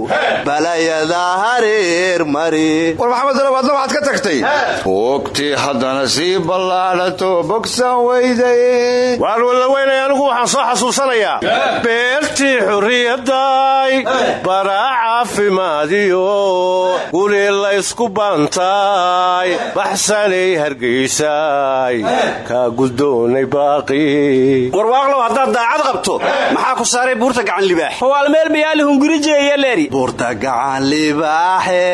[SPEAKER 21] balayada hareer mari.
[SPEAKER 22] War maxamed dalow adna waxaad ka tagtay. Ogtii haddana sii ballaadhato bogsan weyday.
[SPEAKER 20] Waar wallaweynay anigu waxaan soo xasuusanayaa. Beertii xurriyadday baraa caafimaadiyo guli laysku bantaay baxsanay hargaysay kaa guddoonay baaqi.
[SPEAKER 5] Warwaaqlow haddaad daacad qabto maxaa ku saaray buurta gacan libaax
[SPEAKER 17] howaalmeel miyaali hungurijeeya leeri.
[SPEAKER 21] Buurta gacan libaaxe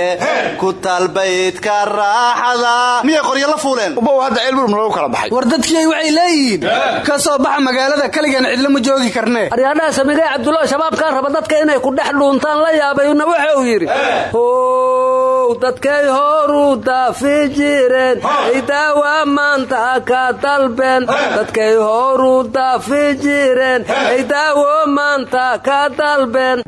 [SPEAKER 21] ku talbaydka raaxada. Miyay qoryo la fuuleen.
[SPEAKER 22] Ubow hadda ceelbuur ma lagu kala baxay. War dadkii waxay leeyihiin ka soo baxa magaalada kaligan cidla ma joogi karnee
[SPEAKER 19] aryaadhaha samigay cabdulla shabaabkaa raba dadka inay ku dhex dhuuntaan la yaabayna wuxuu yidhi
[SPEAKER 23] dadkay horu daafi jireen ay daawa maanta ka dalbeen dadkay horu daafi jireen ay daawo maanta ka dalbeen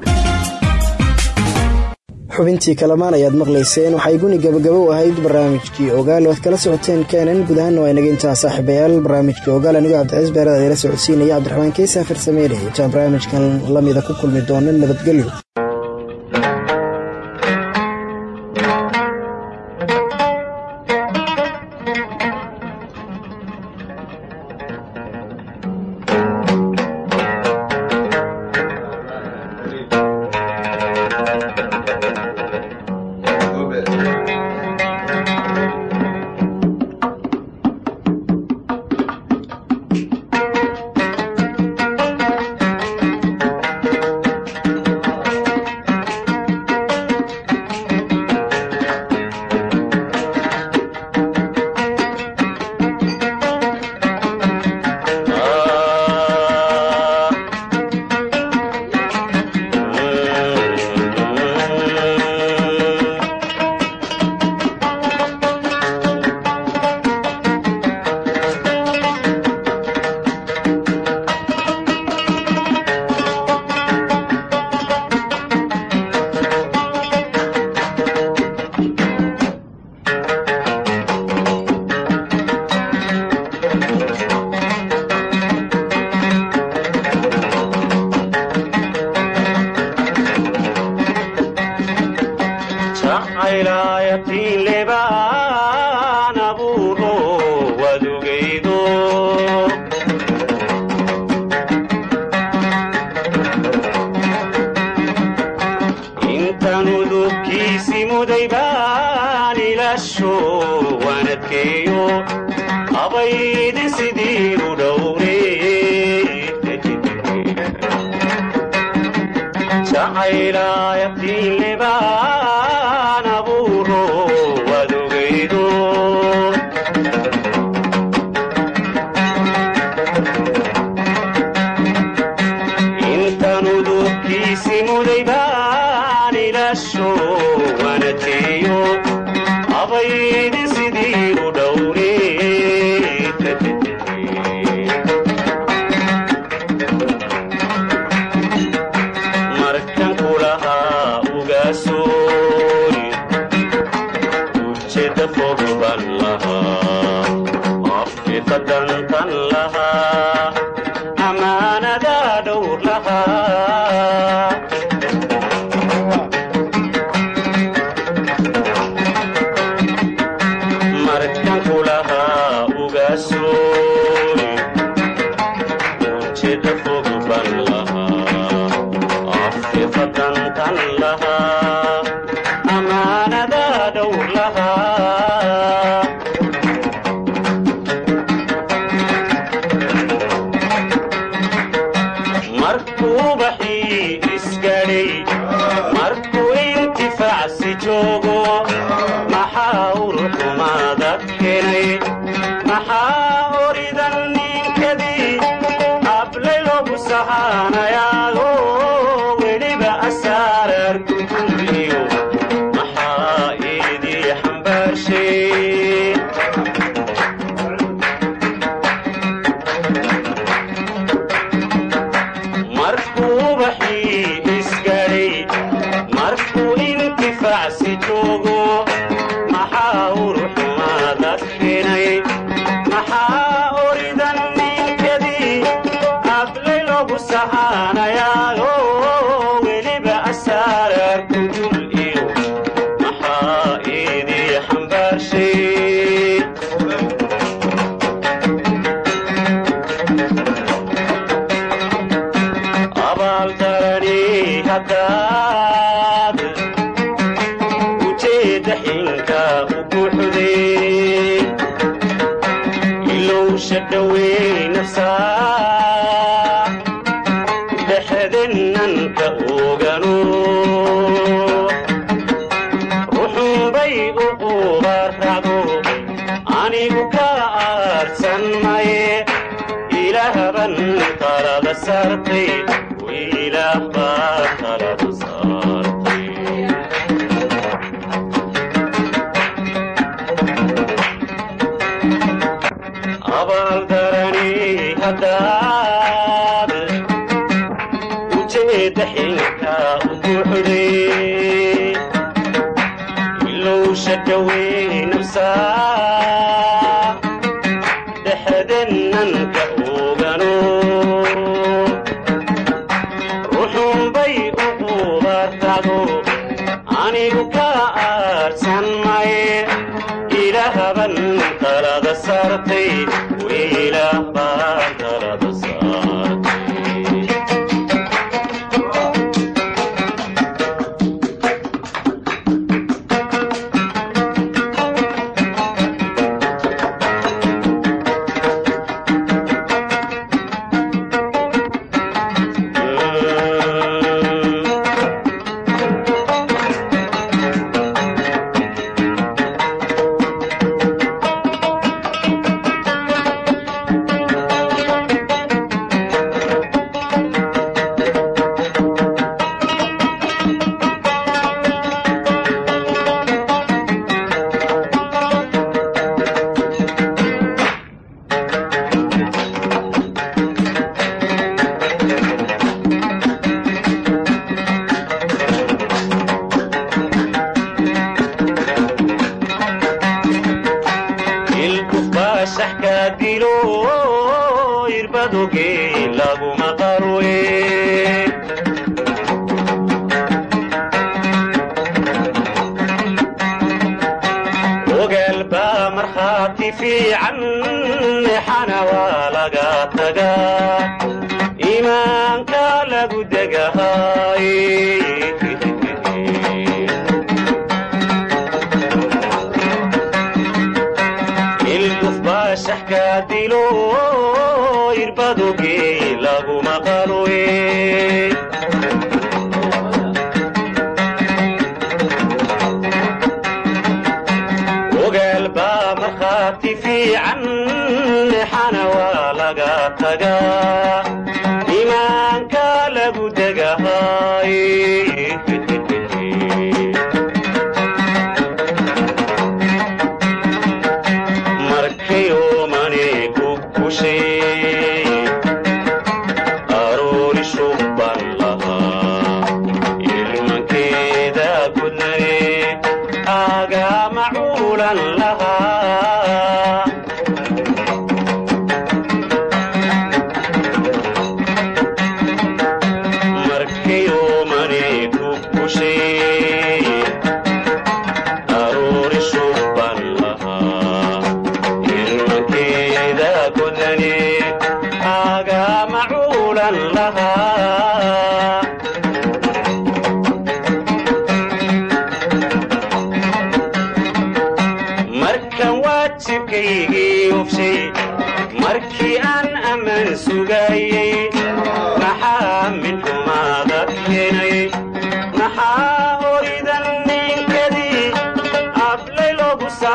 [SPEAKER 24] xubintii kalamaan ayaad maqlayseen waxay guni gabagabo ahayd barnaamijkii ogaal. Oad kala socoteen keenan guud ahaanna waa inaga intaa saaxiibayaal. Barnaamijkii ogaal anigoo cabdiciis beerada ila socodsiinaya cabdiraxmaan keysa farsameyle intaan barnaamijkan lamida ku kulmi doono nabadgelyo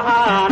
[SPEAKER 24] loogu